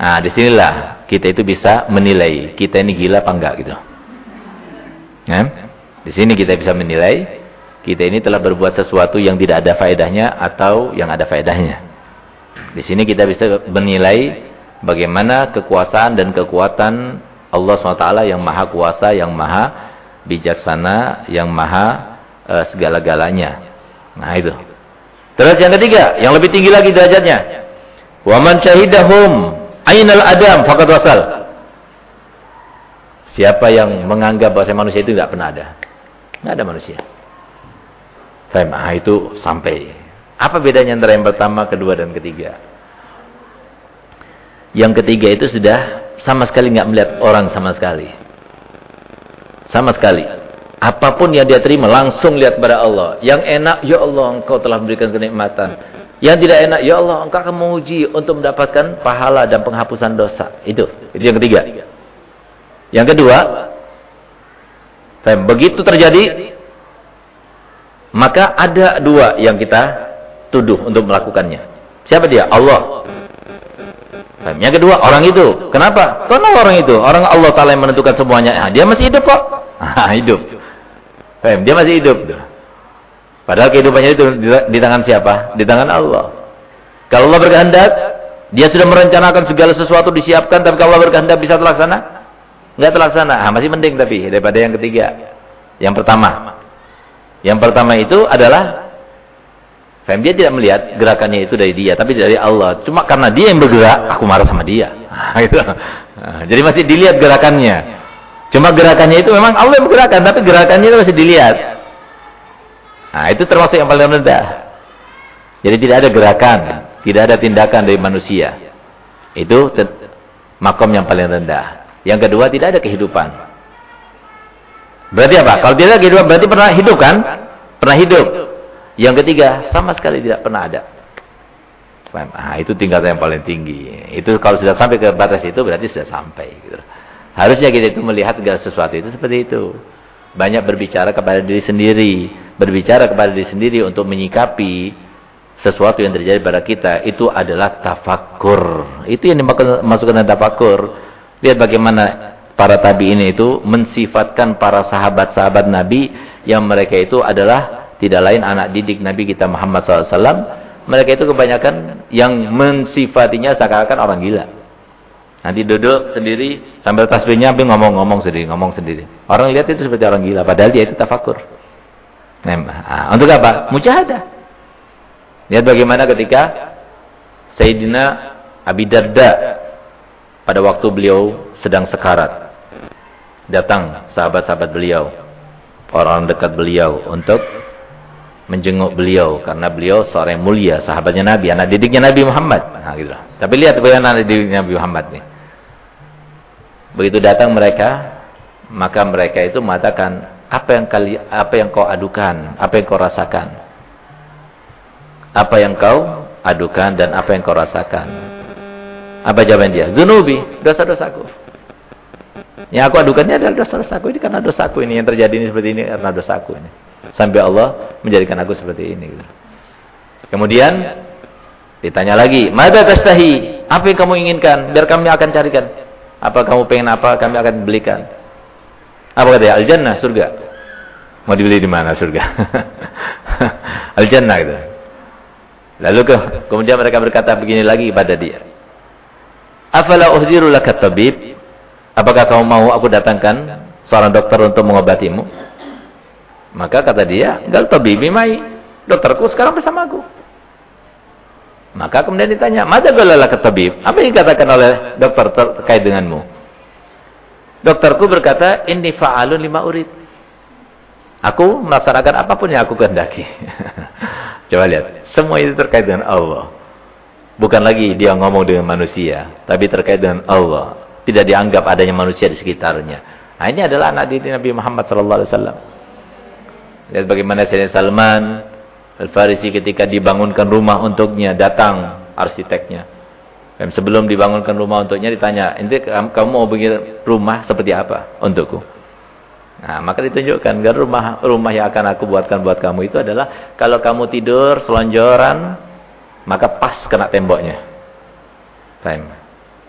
Nah, di sinilah kita itu bisa menilai kita ini gila apa enggak gitu. Ya? Di sini kita bisa menilai kita ini telah berbuat sesuatu yang tidak ada faedahnya atau yang ada faedahnya. Di sini kita bisa menilai bagaimana kekuasaan dan kekuatan Allah SWT yang maha kuasa, yang maha bijaksana, yang maha uh, segala-galanya. Nah itu. Terus yang ketiga, yang lebih tinggi lagi derajatnya. Wa man syahidahum ainal adam faqad wasal. Siapa yang menganggap bahwa manusia itu tidak pernah ada. Nggak ada manusia. Faham? Ah, itu sampai. Apa bedanya antara yang pertama, kedua, dan ketiga? Yang ketiga itu sudah sama sekali nggak melihat orang sama sekali. Sama sekali. Apa pun yang dia terima langsung lihat pada Allah. Yang enak, ya Allah engkau telah memberikan kenikmatan. Yang tidak enak, ya Allah engkau akan menguji untuk mendapatkan pahala dan penghapusan dosa. Itu, itu yang ketiga. Yang kedua, begitu terjadi, maka ada dua yang kita tuduh untuk melakukannya. Siapa dia? Allah. Yang kedua, orang itu. Kenapa? Karena orang itu. Orang Allah Ta'ala yang menentukan semuanya. Nah, dia masih hidup kok. Nah, hidup. Dia masih hidup. Padahal kehidupannya itu di tangan siapa? Di tangan Allah. Kalau Allah berkehendak, dia sudah merencanakan segala sesuatu disiapkan, tapi kalau Allah berkehendak bisa terlaksana? Enggak terlaksana. Ah, masih mending tapi daripada yang ketiga. Yang pertama. Yang pertama itu adalah Faham dia tidak melihat gerakannya itu dari dia, tapi dari Allah. Cuma karena dia yang bergerak, aku marah sama dia. Nah, gitu. Nah, jadi masih dilihat gerakannya. Cuma gerakannya itu memang Allah yang bergerakkan, tapi gerakannya itu masih dilihat. Nah, itu termasuk yang paling rendah. Jadi tidak ada gerakan, tidak ada tindakan dari manusia. Itu makom yang paling rendah. Yang kedua tidak ada kehidupan. Berarti apa? Kalau tidak ada kehidupan berarti pernah hidup kan? Pernah hidup. Yang ketiga sama sekali tidak pernah ada. Nah, itu tingkatan yang paling tinggi. Itu kalau sudah sampai ke batas itu berarti sudah sampai. Gitu. Harusnya kita itu melihat segala sesuatu itu seperti itu. Banyak berbicara kepada diri sendiri. Berbicara kepada diri sendiri untuk menyikapi sesuatu yang terjadi pada kita. Itu adalah tafakur. Itu yang dimasukkan dalam tafakur. Lihat bagaimana para tabi'in itu mensifatkan para sahabat-sahabat Nabi yang mereka itu adalah tidak lain anak didik Nabi kita Muhammad SAW. Mereka itu kebanyakan yang mensifatinya seakan-akan orang gila. Nanti duduk sendiri sambil tasbihnya sambil ngomong-ngomong sendiri, ngomong sendiri. Orang lihat itu seperti orang gila, padahal dia itu tafakur. Nah, untuk apa? Mujahadah. Lihat bagaimana ketika Sayyidina Abi Darda pada waktu beliau sedang sekarat. Datang sahabat-sahabat beliau, orang dekat beliau untuk menjenguk beliau karena beliau seorang mulia, sahabatnya Nabi, anak didiknya Nabi Muhammad. Nah, gitu. Tapi lihat bagaimana anak didiknya Nabi Muhammad nih. Begitu datang mereka, maka mereka itu mengatakan, apa yang kali apa yang kau adukan, apa yang kau rasakan? Apa yang kau adukan dan apa yang kau rasakan? Apa jawaban dia? Zunubi, dosa-dosaku. Yang aku adukannya adalah dosa-dosaku. Ini karena dosaku ini yang terjadi ini seperti ini karena dosaku ini. Sampai Allah menjadikan aku seperti ini. Kemudian ditanya lagi, "Mada tastahi? Apa yang kamu inginkan? Biar kami akan carikan." Apa kamu pengen apa, kami akan belikan. Apa kata Al-Jannah, surga. Mau dibeli di mana surga? Al-Jannah gitu. Lalu ke, kemudian mereka berkata begini lagi pada dia. Afala uhdiru laka tabib? Apakah kamu mau aku datangkan seorang dokter untuk mengobatimu? Maka kata dia, "Gal tabibi mai." Dokterku sekarang bersama aku. Maka kemudian ditanya, "Mada galala ke tabib?" Apa yang dikatakan oleh dokter terkait denganmu? Dokterku berkata, "Inni fa'alun lima urid." Aku melaksanakan apa pun yang aku kehendaki. Coba lihat, semua itu terkait dengan Allah. Bukan lagi dia ngomong dengan manusia, tapi terkait dengan Allah. Tidak dianggap adanya manusia di sekitarnya. Nah, ini adalah anak didik Nabi Muhammad sallallahu alaihi wasallam. Lihat bagaimana Sayyidina Salman Al-Farisi ketika dibangunkan rumah untuknya, datang arsiteknya. Dan sebelum dibangunkan rumah untuknya ditanya, "Ini kamu mau bikin rumah seperti apa untukku?" Nah, maka ditunjukkan kan rumah rumah yang akan aku buatkan buat kamu itu adalah kalau kamu tidur selonjoran maka pas kena temboknya. Time.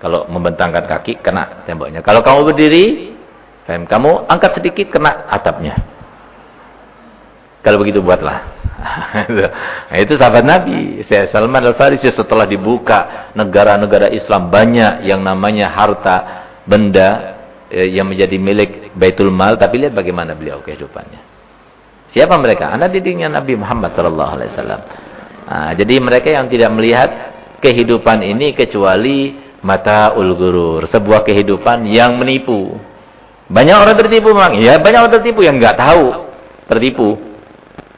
Kalau membentangkan kaki kena temboknya. Kalau kamu berdiri, time. kamu angkat sedikit kena atapnya. Kalau begitu buatlah. nah, itu sahabat Nabi. Saya Salman Al-Farisi setelah dibuka negara-negara Islam banyak yang namanya harta benda eh, yang menjadi milik Baitul Mal, tapi lihat bagaimana beliau kehidupannya. Siapa mereka? Anak didiknya Nabi Muhammad sallallahu alaihi wasallam. Nah, jadi mereka yang tidak melihat kehidupan ini kecuali mata ulgurur, sebuah kehidupan yang menipu. Banyak orang tertipu memang. Ya, banyak orang tertipu yang enggak tahu tertipu.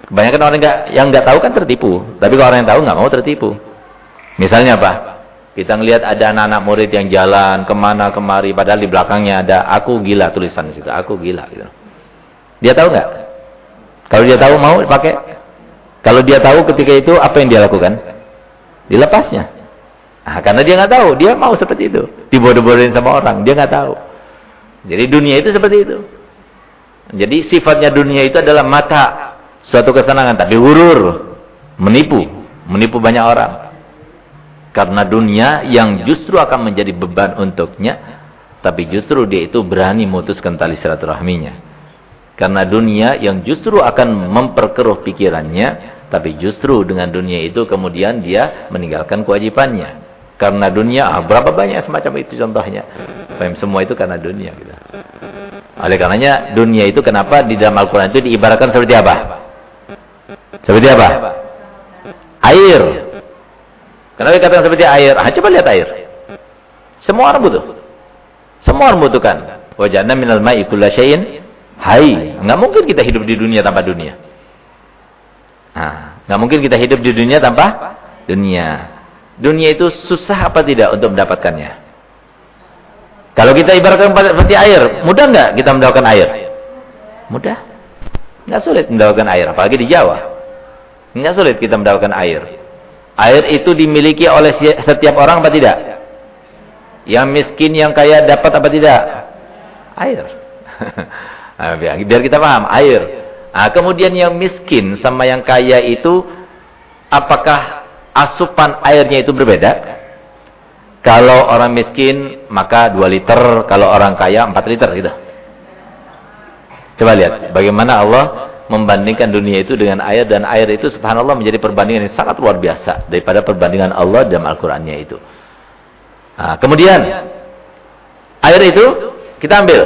Kebanyakan orang yang nggak tahu kan tertipu. Tapi kalau orang yang tahu nggak mau tertipu. Misalnya apa? Kita ngelihat ada anak-anak murid yang jalan ke mana kemari, padahal di belakangnya ada aku gila tulisan di situ. Aku gila gitu. Dia tahu nggak? Kalau dia tahu mau pakai. Kalau dia tahu ketika itu apa yang dia lakukan? Dilepasnya. Nah, karena dia nggak tahu, dia mau seperti itu. Dibodoh-bodohin sama orang, dia nggak tahu. Jadi dunia itu seperti itu. Jadi sifatnya dunia itu adalah mata suatu kesenangan tapi hurur menipu menipu banyak orang karena dunia yang justru akan menjadi beban untuknya tapi justru dia itu berani memutuskan tali silaturahminya karena dunia yang justru akan memperkeruh pikirannya tapi justru dengan dunia itu kemudian dia meninggalkan kewajibannya karena dunia ah, berapa banyak semacam itu contohnya semua itu karena dunia gitu. oleh karenanya dunia itu kenapa di dalam Al-Quran itu diibaratkan seperti apa seperti apa? Air. Kenapa dikatakan seperti air? Ah, coba lihat air. Semua orang butuh. Semua orang butuhkan. Wajahna minal ma'i kulla syai'in hai. Enggak mungkin kita hidup di dunia tanpa dunia. Nah, enggak mungkin kita hidup di dunia tanpa dunia. Dunia itu susah apa tidak untuk mendapatkannya? Kalau kita ibaratkan seperti air, mudah enggak kita mendapatkan air? Mudah. Enggak sulit mendapatkan air, apalagi di Jawa. Enggak sulit kita mendapatkan air. Air itu dimiliki oleh setiap orang apa tidak? Yang miskin, yang kaya dapat apa tidak? Air. Nah, biar kita paham, air. Nah, kemudian yang miskin sama yang kaya itu, apakah asupan airnya itu berbeda? Kalau orang miskin, maka 2 liter. Kalau orang kaya, 4 liter. Gitu. Coba lihat, bagaimana Allah membandingkan dunia itu dengan air dan air itu subhanallah menjadi perbandingan yang sangat luar biasa daripada perbandingan Allah dalam Al-Qur'annya itu. Nah, kemudian Air itu kita ambil.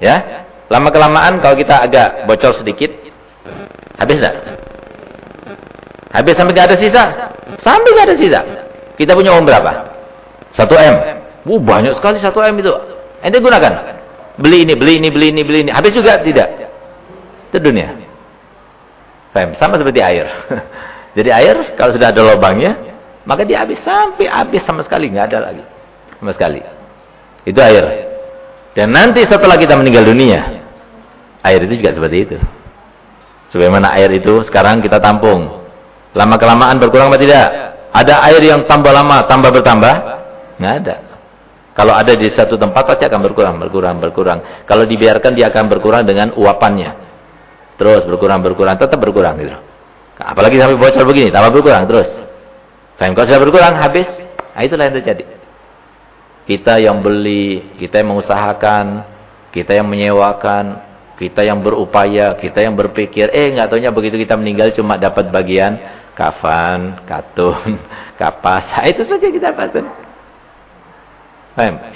Ya. Lama kelamaan kalau kita agak bocor sedikit habis enggak? Habis sampai enggak ada sisa? Sampai enggak ada sisa. Kita punya uang berapa? 1 M. Uh, banyak sekali 1 M itu. Ente gunakan. Beli ini, beli ini, beli ini, beli ini. Habis juga tidak. Itu dunia. Faham? Sama seperti air. Jadi air kalau sudah ada lubangnya, maka dia habis sampai habis sama sekali nggak ada lagi. Sama sekali. Itu air. Dan nanti setelah kita meninggal dunia, air itu juga seperti itu. Sebagaimana air itu sekarang kita tampung. Lama kelamaan berkurang atau tidak? Ada air yang tambah lama, tambah bertambah? Nggak ada. Kalau ada di satu tempat pasti akan berkurang, berkurang, berkurang. Kalau dibiarkan dia akan berkurang dengan uapannya. Terus berkurang, berkurang, tetap berkurang gitu. Apalagi sampai bocor begini, tambah berkurang terus. Kalau sudah berkurang habis, nah itulah yang terjadi. Kita yang beli, kita yang mengusahakan, kita yang menyewakan, kita yang berupaya, kita yang berpikir, eh nggak taunya begitu kita meninggal cuma dapat bagian kafan, katun, kapas. Nah, itu saja kita dapatkan.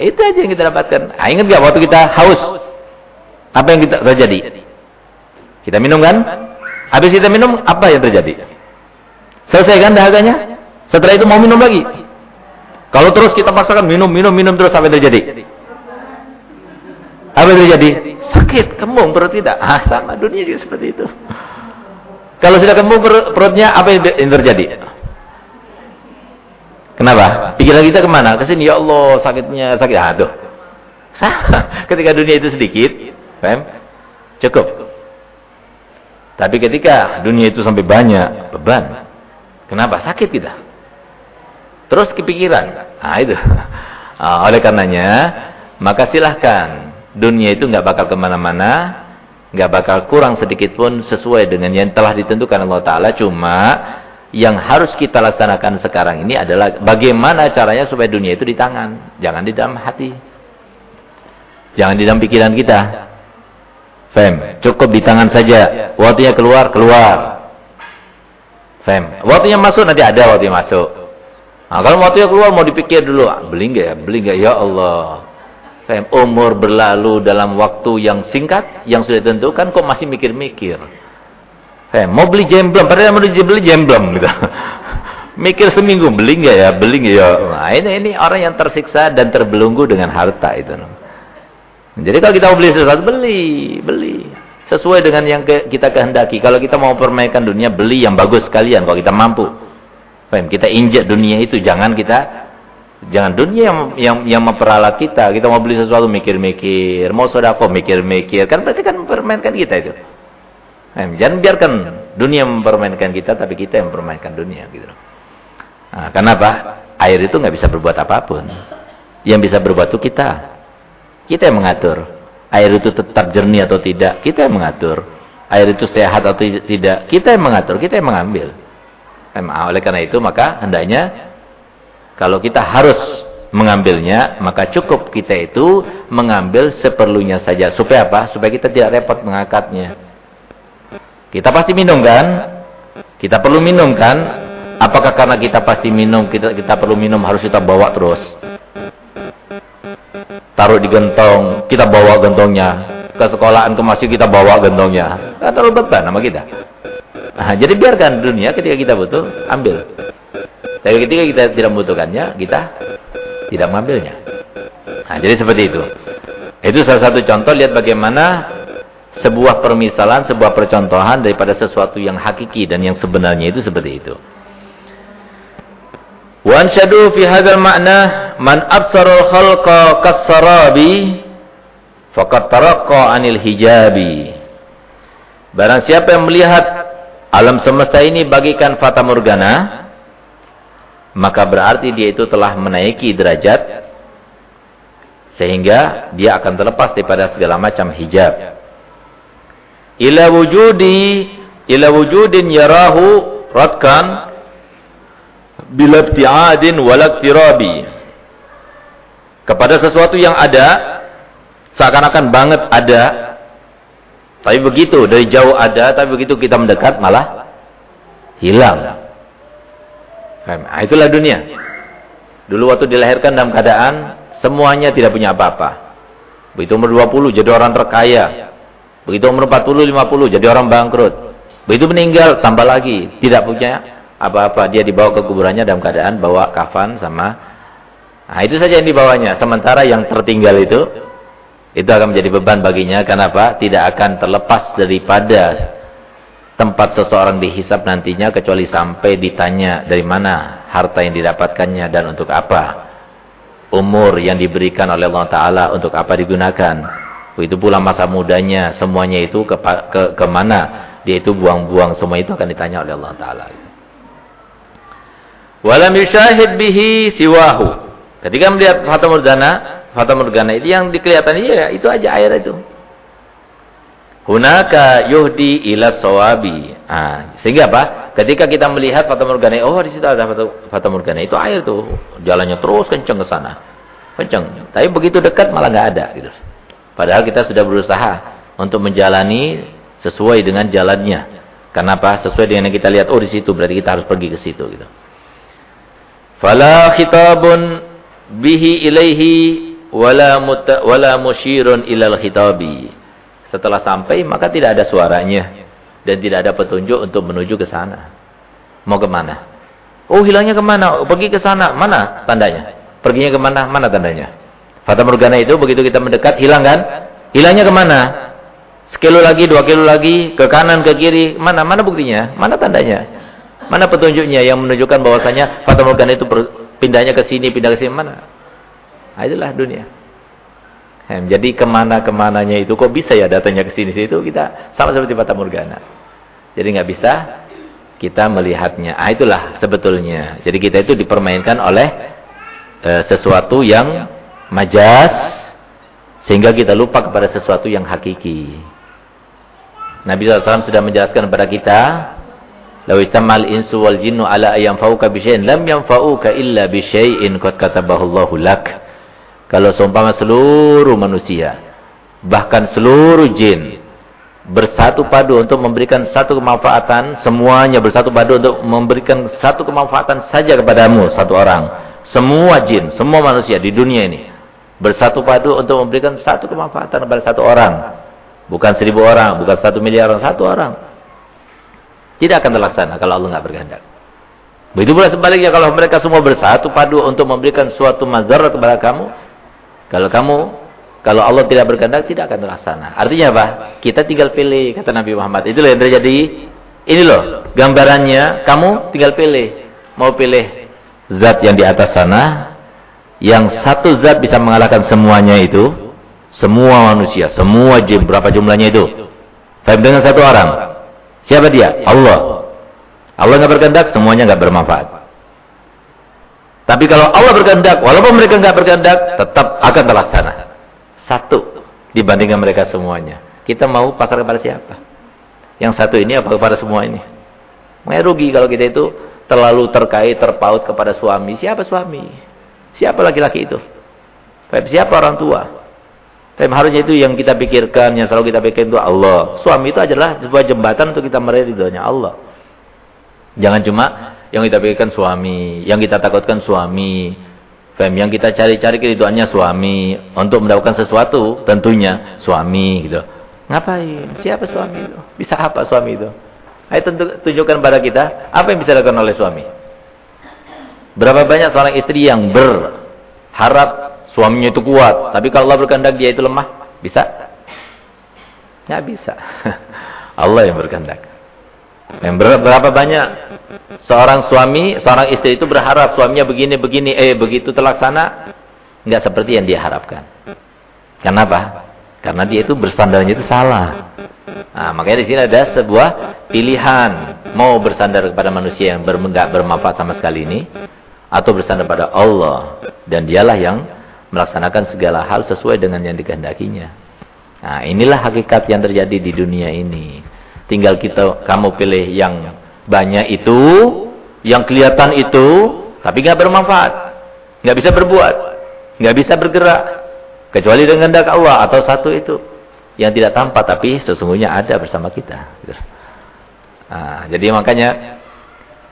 Itu aja yang kita dapatkan. Nah, ingat nggak waktu kita haus? Apa yang kita terjadi? Kita minum kan? Habis kita minum, apa yang terjadi? Selesai kan dahaganya? Setelah itu mau minum lagi. Kalau terus kita paksakan minum, minum, minum terus yang terjadi? Apa terjadi? Sakit, kembung perut tidak. Ah, sama dunia juga seperti itu. Kalau sudah kembung perutnya, apa yang terjadi? Kenapa? Pikiran kita ke mana? Ke sini, ya Allah, sakitnya, sakit. Ah, tuh. Sama. Ketika dunia itu sedikit, paham? Cukup. Tapi ketika dunia itu sampai banyak, beban. Kenapa? Sakit kita. Terus kepikiran. Nah itu. Nah, oleh karenanya, maka silahkan. Dunia itu nggak bakal ke mana-mana. nggak bakal kurang sedikit pun sesuai dengan yang telah ditentukan Allah Ta'ala. Cuma yang harus kita laksanakan sekarang ini adalah bagaimana caranya supaya dunia itu di tangan. Jangan di dalam hati. Jangan di dalam pikiran kita. Fem, cukup di tangan saja. Waktunya keluar, keluar. Fem, waktunya masuk nanti ada waktunya masuk. Nah, kalau waktunya keluar mau dipikir dulu, ah, beli nggak ya? Beli nggak ya Allah? Saya umur berlalu dalam waktu yang singkat, yang sudah ditentukan kok masih mikir-mikir. Saya mau beli jemblem, padahal mau beli jemblem gitu. Mikir seminggu beli nggak ya? Beli nggak ya? Nah, ini ini orang yang tersiksa dan terbelunggu dengan harta itu. Jadi kalau kita mau beli sesuatu beli, beli sesuai dengan yang kita kehendaki. Kalau kita mau permainkan dunia, beli yang bagus sekalian kalau kita mampu. Kita injak dunia itu, jangan kita jangan dunia yang yang yang memperalat kita. Kita mau beli sesuatu mikir-mikir, mau sedekah mikir-mikir. Kan berarti kan mempermainkan kita itu. Faham? Jangan biarkan dunia mempermainkan kita tapi kita yang mempermainkan dunia gitu. Nah, kenapa? Air itu nggak bisa berbuat apa pun. Yang bisa berbuat itu kita. Kita yang mengatur. Air itu tetap jernih atau tidak, kita yang mengatur. Air itu sehat atau tidak, kita yang mengatur, kita yang mengambil. Oleh karena itu maka hendaknya kalau kita harus mengambilnya, maka cukup kita itu mengambil seperlunya saja. Supaya apa? Supaya kita tidak repot mengangkatnya. Kita pasti minum kan? Kita perlu minum kan? Apakah karena kita pasti minum, kita kita perlu minum harus kita bawa terus? Taruh di gentong, kita bawa gentongnya. Ke sekolahan, ke masjid kita bawa gentongnya. Kan terlalu beban sama kita. Nah, jadi biarkan dunia ketika kita butuh, ambil. Tapi ketika kita tidak membutuhkannya, kita tidak mengambilnya. Nah, jadi seperti itu. Itu salah satu contoh, lihat bagaimana sebuah permisalan, sebuah percontohan daripada sesuatu yang hakiki dan yang sebenarnya itu seperti itu. Wa anshadu fi hadzal ma'na man absara khalqa kas-sarabi faqad taraqqa 'anil hijabi. Barang siapa yang melihat alam semesta ini bagikan fata morgana, maka berarti dia itu telah menaiki derajat sehingga dia akan terlepas daripada segala macam hijab. Ila wujudi ila wujudin yarahu ratkan bila ibti'adin walaktirabi. Kepada sesuatu yang ada seakan-akan banget ada tapi begitu, dari jauh ada, tapi begitu kita mendekat malah hilang. Nah, itulah dunia. Dulu waktu dilahirkan dalam keadaan semuanya tidak punya apa-apa. Begitu umur 20 jadi orang terkaya. Begitu umur 40, 50 jadi orang bangkrut. Begitu meninggal tambah lagi, tidak punya apa-apa. Dia dibawa ke kuburannya dalam keadaan bawa kafan sama Nah, itu saja yang dibawanya. Sementara yang tertinggal itu itu akan menjadi beban baginya kenapa? Tidak akan terlepas daripada tempat seseorang dihisap nantinya kecuali sampai ditanya dari mana harta yang didapatkannya dan untuk apa. Umur yang diberikan oleh Allah taala untuk apa digunakan. Itu pula masa mudanya, semuanya itu ke, ke ke mana dia itu buang-buang semua itu akan ditanya oleh Allah taala. Walam yushahid bihi siwahu. Ketika melihat fata morgana, fata morgana itu yang dikelihatan iya itu aja air itu. Hunaka yuhdi ila sawabi. Ah, sehingga apa? Ketika kita melihat fata morgana, oh di situ ada fata, morgana, itu air tuh. Jalannya terus kencang ke sana. Kencang. Tapi begitu dekat malah nggak ada gitu. Padahal kita sudah berusaha untuk menjalani sesuai dengan jalannya. Kenapa? Sesuai dengan yang kita lihat, oh di situ berarti kita harus pergi ke situ gitu. Fala khitabun bihi ilaihi wala muta, wala musyirun ilal khitabi. Setelah sampai maka tidak ada suaranya dan tidak ada petunjuk untuk menuju ke sana. Mau ke mana? Oh hilangnya ke mana? Oh, pergi ke sana. Mana tandanya? Perginya ke mana? Mana tandanya? Fata Morgana itu begitu kita mendekat hilang kan? Hilangnya ke mana? Sekilo lagi, dua kilo lagi, ke kanan, ke kiri. Mana? Mana buktinya? Mana tandanya? Mana petunjuknya yang menunjukkan bahwasanya Fata Morgana itu Pindahnya ke sini, pindah ke sini mana? Nah, itulah dunia. Jadi ke mana-kemananya itu kok bisa ya datanya ke sini situ kita sama seperti Fata Morgana. Jadi nggak bisa kita melihatnya. Ah itulah sebetulnya. Jadi kita itu dipermainkan oleh e, sesuatu yang majas sehingga kita lupa kepada sesuatu yang hakiki. Nabi SAW sudah menjelaskan kepada kita Lau istamal insu wal jinnu ala ayam fauka bisyai'in lam yanfa'uka illa bisyai'in qad katabahu Allahu lak. Kalau seumpama seluruh manusia, bahkan seluruh jin bersatu padu untuk memberikan satu kemanfaatan, semuanya bersatu padu untuk memberikan satu kemanfaatan saja kepadamu satu orang. Semua jin, semua manusia di dunia ini bersatu padu untuk memberikan satu kemanfaatan kepada satu orang. Bukan seribu orang, bukan satu miliar orang, satu orang. Tidak akan terlaksana kalau Allah nggak berkehendak. Begitu pula sebaliknya kalau mereka semua bersatu padu untuk memberikan suatu mazhar kepada kamu, kalau kamu kalau Allah tidak berkehendak tidak akan terlaksana. Artinya apa? Kita tinggal pilih kata Nabi Muhammad. Itulah yang terjadi. Ini loh gambarannya. Kamu tinggal pilih. Mau pilih zat yang di atas sana, yang satu zat bisa mengalahkan semuanya itu, semua manusia, semua jin berapa jumlahnya itu? Tapi dengan satu orang. Siapa dia? Allah. Allah nggak berkehendak, semuanya nggak bermanfaat. Tapi kalau Allah berkehendak, walaupun mereka nggak berkehendak, tetap akan terlaksana. Satu dibandingkan mereka semuanya. Kita mau pasar kepada siapa? Yang satu ini apa kepada semua ini? Nggak rugi kalau kita itu terlalu terkait, terpaut kepada suami. Siapa suami? Siapa laki-laki itu? Siapa orang tua? Tapi harusnya itu yang kita pikirkan, yang selalu kita pikirkan itu Allah. Suami itu adalah sebuah jembatan untuk kita meraih ridhonya Allah. Jangan cuma yang kita pikirkan suami, yang kita takutkan suami. Fem, yang kita cari-cari keridhoannya suami. Untuk mendapatkan sesuatu tentunya suami gitu. Ngapain? Siapa suami itu? Bisa apa suami itu? Ayo tentu, tunjukkan pada kita apa yang bisa dilakukan oleh suami. Berapa banyak seorang istri yang berharap Suaminya itu kuat. Tapi kalau Allah berkehendak dia itu lemah. Bisa? Nggak bisa. Allah yang berkehendak. Yang berapa banyak seorang suami, seorang istri itu berharap suaminya begini-begini, eh begitu terlaksana, nggak seperti yang dia harapkan. Kenapa? Karena dia itu bersandarnya itu salah. Nah, makanya di sini ada sebuah pilihan mau bersandar kepada manusia yang ber, bermanfaat sama sekali ini atau bersandar pada Allah dan dialah yang melaksanakan segala hal sesuai dengan yang dikehendakinya. Nah, inilah hakikat yang terjadi di dunia ini. Tinggal kita kamu pilih yang banyak itu, yang kelihatan itu, tapi nggak bermanfaat, nggak bisa berbuat, nggak bisa bergerak, kecuali dengan kehendak Allah atau satu itu. Yang tidak tampak tapi sesungguhnya ada bersama kita. Nah, jadi makanya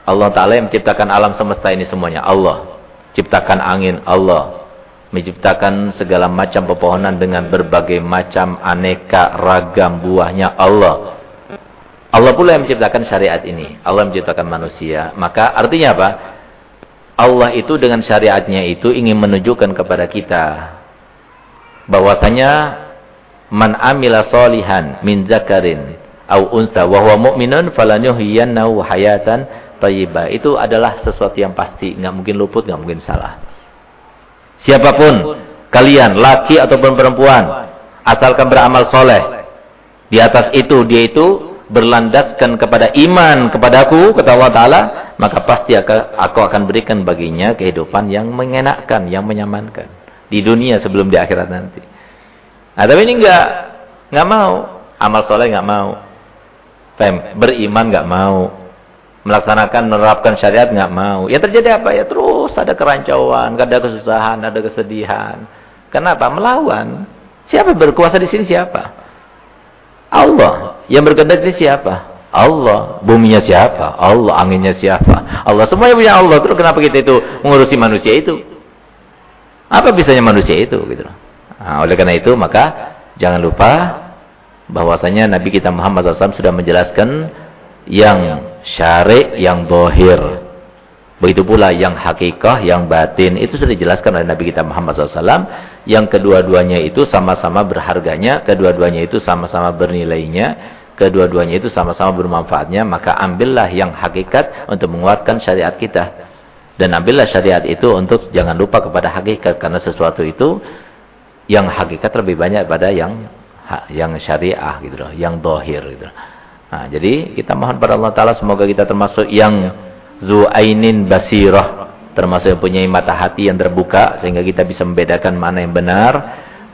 Allah Taala yang menciptakan alam semesta ini semuanya. Allah, ciptakan angin Allah, menciptakan segala macam pepohonan dengan berbagai macam aneka ragam buahnya Allah. Allah pula yang menciptakan syariat ini. Allah menciptakan manusia. Maka artinya apa? Allah itu dengan syariatnya itu ingin menunjukkan kepada kita bahwasanya man amila solihan min zakarin au unsa wa huwa mu'minun falanuhyiyannahu hayatan thayyibah. Itu adalah sesuatu yang pasti, enggak mungkin luput, enggak mungkin salah. Siapa pun kalian, laki ataupun perempuan, asalkan beramal soleh. Di atas itu, dia itu berlandaskan kepada iman kepadaku, kata Allah Ta'ala, maka pasti aku akan berikan baginya kehidupan yang mengenakkan, yang menyamankan. Di dunia sebelum di akhirat nanti. Nah, tapi ini enggak, enggak mau. Amal soleh enggak mau. Beriman enggak mau melaksanakan menerapkan syariat nggak mau. Ya terjadi apa ya? Terus ada kerancauan, ada kesusahan, ada kesedihan. Kenapa? Melawan. Siapa berkuasa di sini siapa? Allah. Yang berkehendak di siapa? Allah. Buminya siapa? Allah. Anginnya siapa? Allah. Semuanya punya Allah. Terus kenapa kita itu mengurusi manusia itu? Apa bisanya manusia itu gitu. Nah, oleh karena itu maka jangan lupa bahwasanya Nabi kita Muhammad SAW sudah menjelaskan yang syari yang bohir. Begitu pula yang hakikah, yang batin. Itu sudah dijelaskan oleh Nabi kita Muhammad SAW. Yang kedua-duanya itu sama-sama berharganya. Kedua-duanya itu sama-sama bernilainya. Kedua-duanya itu sama-sama bermanfaatnya. Maka ambillah yang hakikat untuk menguatkan syariat kita. Dan ambillah syariat itu untuk jangan lupa kepada hakikat. Karena sesuatu itu yang hakikat lebih banyak pada yang yang syariah gitu loh. Yang dohir gitu loh. Nah, jadi kita mohon pada Allah Ta'ala semoga kita termasuk yang zu'ainin basirah. Termasuk yang punya mata hati yang terbuka. Sehingga kita bisa membedakan mana yang benar.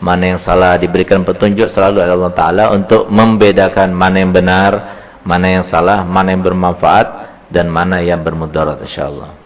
Mana yang salah. Diberikan petunjuk selalu oleh Allah Ta'ala. Untuk membedakan mana yang benar. Mana yang salah. Mana yang bermanfaat. Dan mana yang bermudarat insyaAllah.